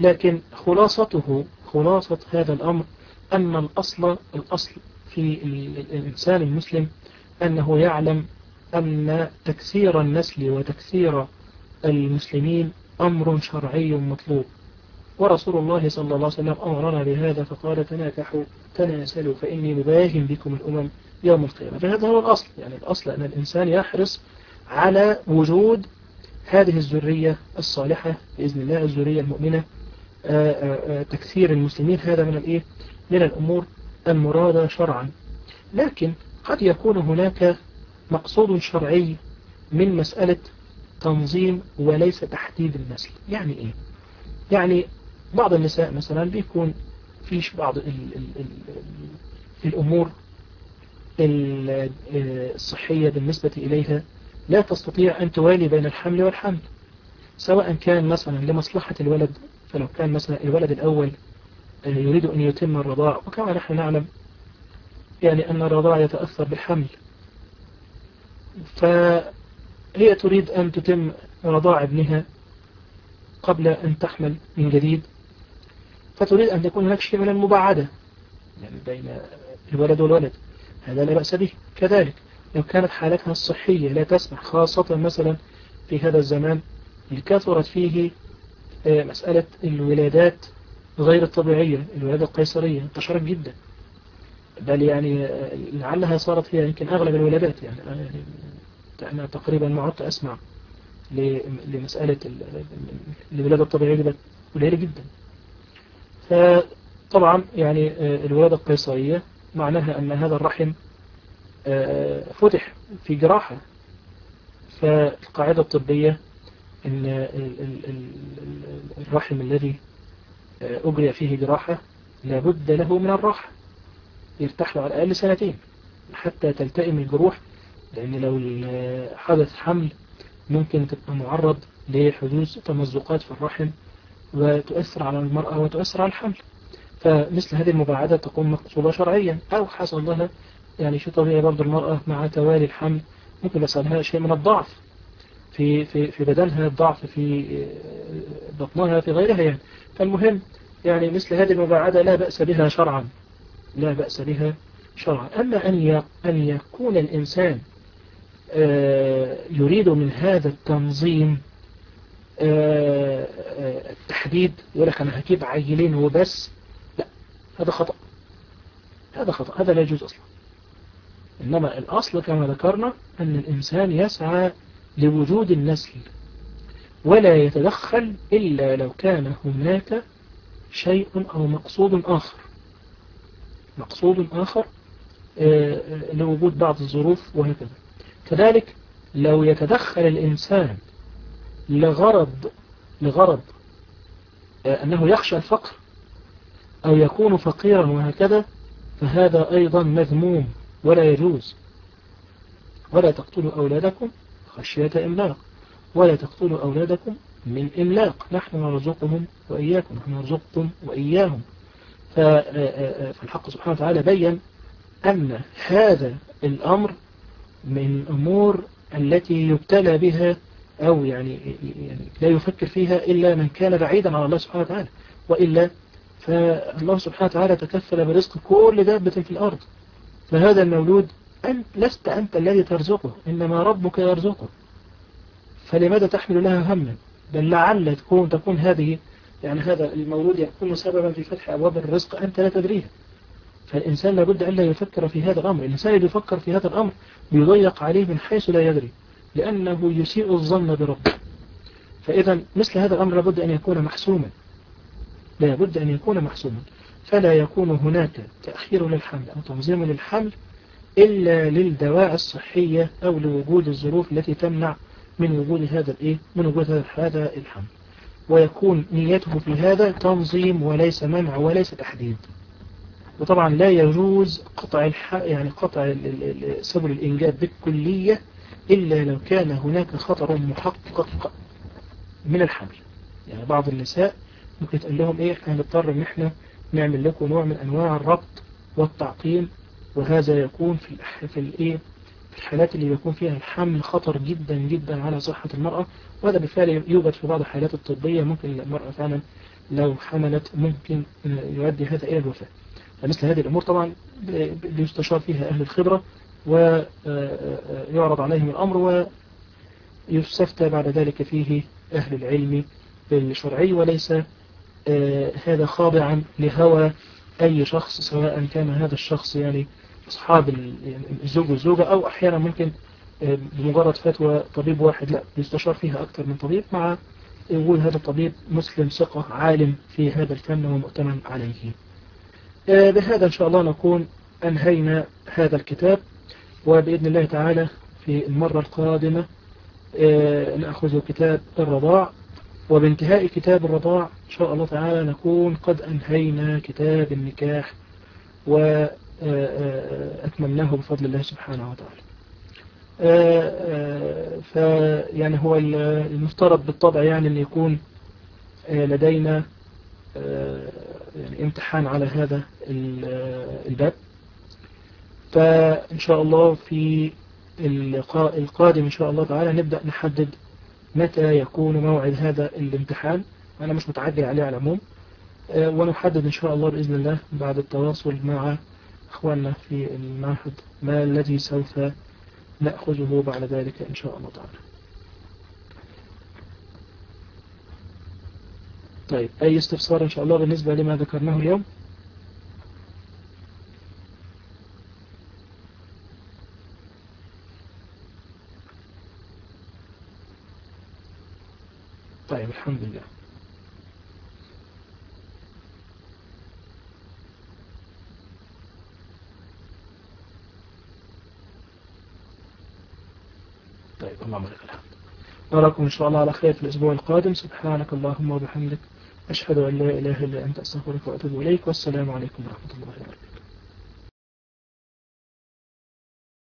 لكن خلاصته خلاصة هذا الأمر أن الأصل الأصل في الإنسان المسلم أنه يعلم أن تكثير النسل وتكثير المسلمين أمر شرعي مطلوب. ورسول الله صلى الله عليه وسلم أمرنا بهذا فقال تناكحوا تناسلوا فإني مباهم بكم الأمم يوم القيامة. فهذا هو الأصل يعني الأصل أن الإنسان يحرص على وجود هذه الذرية الصالحة بإذن الله الذرية المؤمنة. آه، آه، آه، تكثير المسلمين هذا من الإيه؟ من الأمور المرادة شرعا. لكن قد يكون هناك مقصود شرعي من مسألة تنظيم وليس تحديد النسل يعني إيه؟ يعني بعض النساء مثلا بيكون فيش بعض ال ال ال الأمور الصحية بالنسبة إليها لا تستطيع أن توالي بين الحمل والحمل سواء كان مثلا لمصلحة الولد فلو كان مثلا الولد الأول يريد أن يتم الرضاع وكما نحن نعلم يعني أن الرضاع يتأثر بالحمل. فهي تريد أن تتم رضاع ابنها قبل أن تحمل من جديد فتريد أن تكون هناك شيء من المباعدة يعني بين الولد والولد. هذا لا بأس به. كذلك لو كانت حالتها الصحية لا تسمح خاصة مثلا في هذا الزمان كثرت فيه آه، مسألة الولادات غير الطبيعية الولادة القيصرية انتشرت جدا. بل يعني آه، لعلها صارت هي يمكن أغلب الولادات يعني آه، أنا تقريبا ما عدت أسمع لمسألة الولادة الطبيعية قليلة جدا. فطبعا يعني الولادة القيصرية معناها أن هذا الرحم فتح في جراحة. فالقاعدة الطبية أن الرحم الذي أجري فيه جراحة لابد له من الراحة. يرتاح له على الأقل سنتين حتى تلتئم الجروح لأن لو حدث حمل ممكن تبقى معرض لحدوث تمزقات في الرحم وتؤثر على المرأة وتؤثر على الحمل. فمثل هذه المباعدة تكون مقصودة شرعيا أو حصل لها يعني شيء طبيعي برضه المرأة مع توالي الحمل ممكن يصلها شيء من الضعف في في في بدنها الضعف في بطنها في غيرها يعني. فالمهم يعني مثل هذه المباعدة لا بأس بها شرعا لا بأس بها شرعا. أما أن أن يكون الإنسان آه، يريد من هذا التنظيم آه، آه، التحديد يقول لك أنا هجيب عيلين وبس لا هذا خطأ هذا خطأ هذا لا يجوز أصلا. إنما الأصل كما ذكرنا أن الإنسان يسعى لوجود النسل ولا يتدخل إلا لو كان هناك شيء أو مقصود آخر. مقصود آخر آه، آه، لوجود بعض الظروف وهكذا. كذلك لو يتدخل الإنسان لغرض لغرض آه، أنه يخشى الفقر أو يكون فقيرا وهكذا فهذا أيضا مذموم. ولا يجوز ولا تقتلوا أولادكم خشية إملاق ولا تقتلوا أولادكم من إملاق. نحن نرزقهم وإياكم نحن نرزقكم وإياهم. فالحق سبحانه وتعالى بين أن هذا الأمر من أمور التي يبتلى بها أو يعني, يعني لا يفكر فيها إلا من كان بعيدا عن الله سبحانه وتعالى وإلا فالله سبحانه وتعالى تكفل برزق كل دابة في الأرض. فهذا المولود أنت لست أنت الذي ترزقه إنما ربك يرزقه. فلماذا تحمل لها هما؟ بل لعل تكون تكون هذه يعني هذا المولود يكون سببا في فتح أبواب الرزق أنت لا تدريها. فالإنسان لابد أن لا يفكر في هذا الأمر. الإنسان اللي يفكر في هذا الأمر يضيق عليه من حيث لا يدري لأنه يسيء الظن بربه. فإذا مثل هذا الأمر لابد أن يكون محسوما. لابد أن يكون محسوما. فلا يكون هناك تأخير للحمل أو تنظيم للحمل إلا للدواعي الصحية أو لوجود الظروف التي تمنع من وجود هذا الإيه؟ من وجود هذا الحمل. ويكون نيته في هذا تنظيم وليس منع وليس تحديد. وطبعا لا يجوز قطع الح... يعني قطع سبل الإنجاب بالكلية إلا لو كان هناك خطر محقق من الحمل. يعني بعض النساء ممكن تقول لهم إيه إحنا هنضطر إن إحنا نعمل لكم نوع من أنواع الربط والتعقيم وهذا يكون في في الإيه؟ في الحالات اللي يكون فيها الحمل خطر جدا جدا على صحة المرأة وهذا بالفعل يوجد في بعض الحالات الطبية ممكن المرأة فعلا لو حملت ممكن يؤدي هذا إلى الوفاة. فمثل هذه الأمور طبعا بيستشار فيها أهل الخبرة ويعرض عليهم الأمر ويستفتى بعد ذلك فيه أهل العلم الشرعي وليس هذا خاضعا لهوى أي شخص سواء كان هذا الشخص يعني أصحاب الزوج والزوجة أو أحيانا ممكن بمجرد فتوى طبيب واحد لا يستشار فيها أكثر من طبيب مع وجود هذا الطبيب مسلم ثقة عالم في هذا الفن ومؤتمن عليه. بهذا إن شاء الله نكون أنهينا هذا الكتاب وبإذن الله تعالى في المرة القادمة نأخذ كتاب الرضاع. وبانتهاء كتاب الرضاع إن شاء الله تعالى نكون قد أنهينا كتاب النكاح وأتممناه بفضل الله سبحانه وتعالى. فيعني هو المفترض بالطبع يعني أن يكون لدينا يعني امتحان على هذا الباب. فإن شاء الله في اللقاء القادم إن شاء الله تعالى نبدأ نحدد متى يكون موعد هذا الامتحان؟ أنا مش متعجل عليه على العموم. ونحدد إن شاء الله بإذن الله بعد التواصل مع أخواننا في المعهد ما الذي سوف نأخذه بعد ذلك إن شاء الله تعالى. طيب أي استفسار إن شاء الله بالنسبة لما ذكرناه اليوم؟ طيب الحمد لله. طيب اللهم لك الحمد. نراكم إن شاء الله على خير في الأسبوع القادم. سبحانك اللهم وبحمدك. أشهد أن لا إله إلا أنت أستغفرك وأتوب إليك. والسلام عليكم ورحمة الله وبركاته.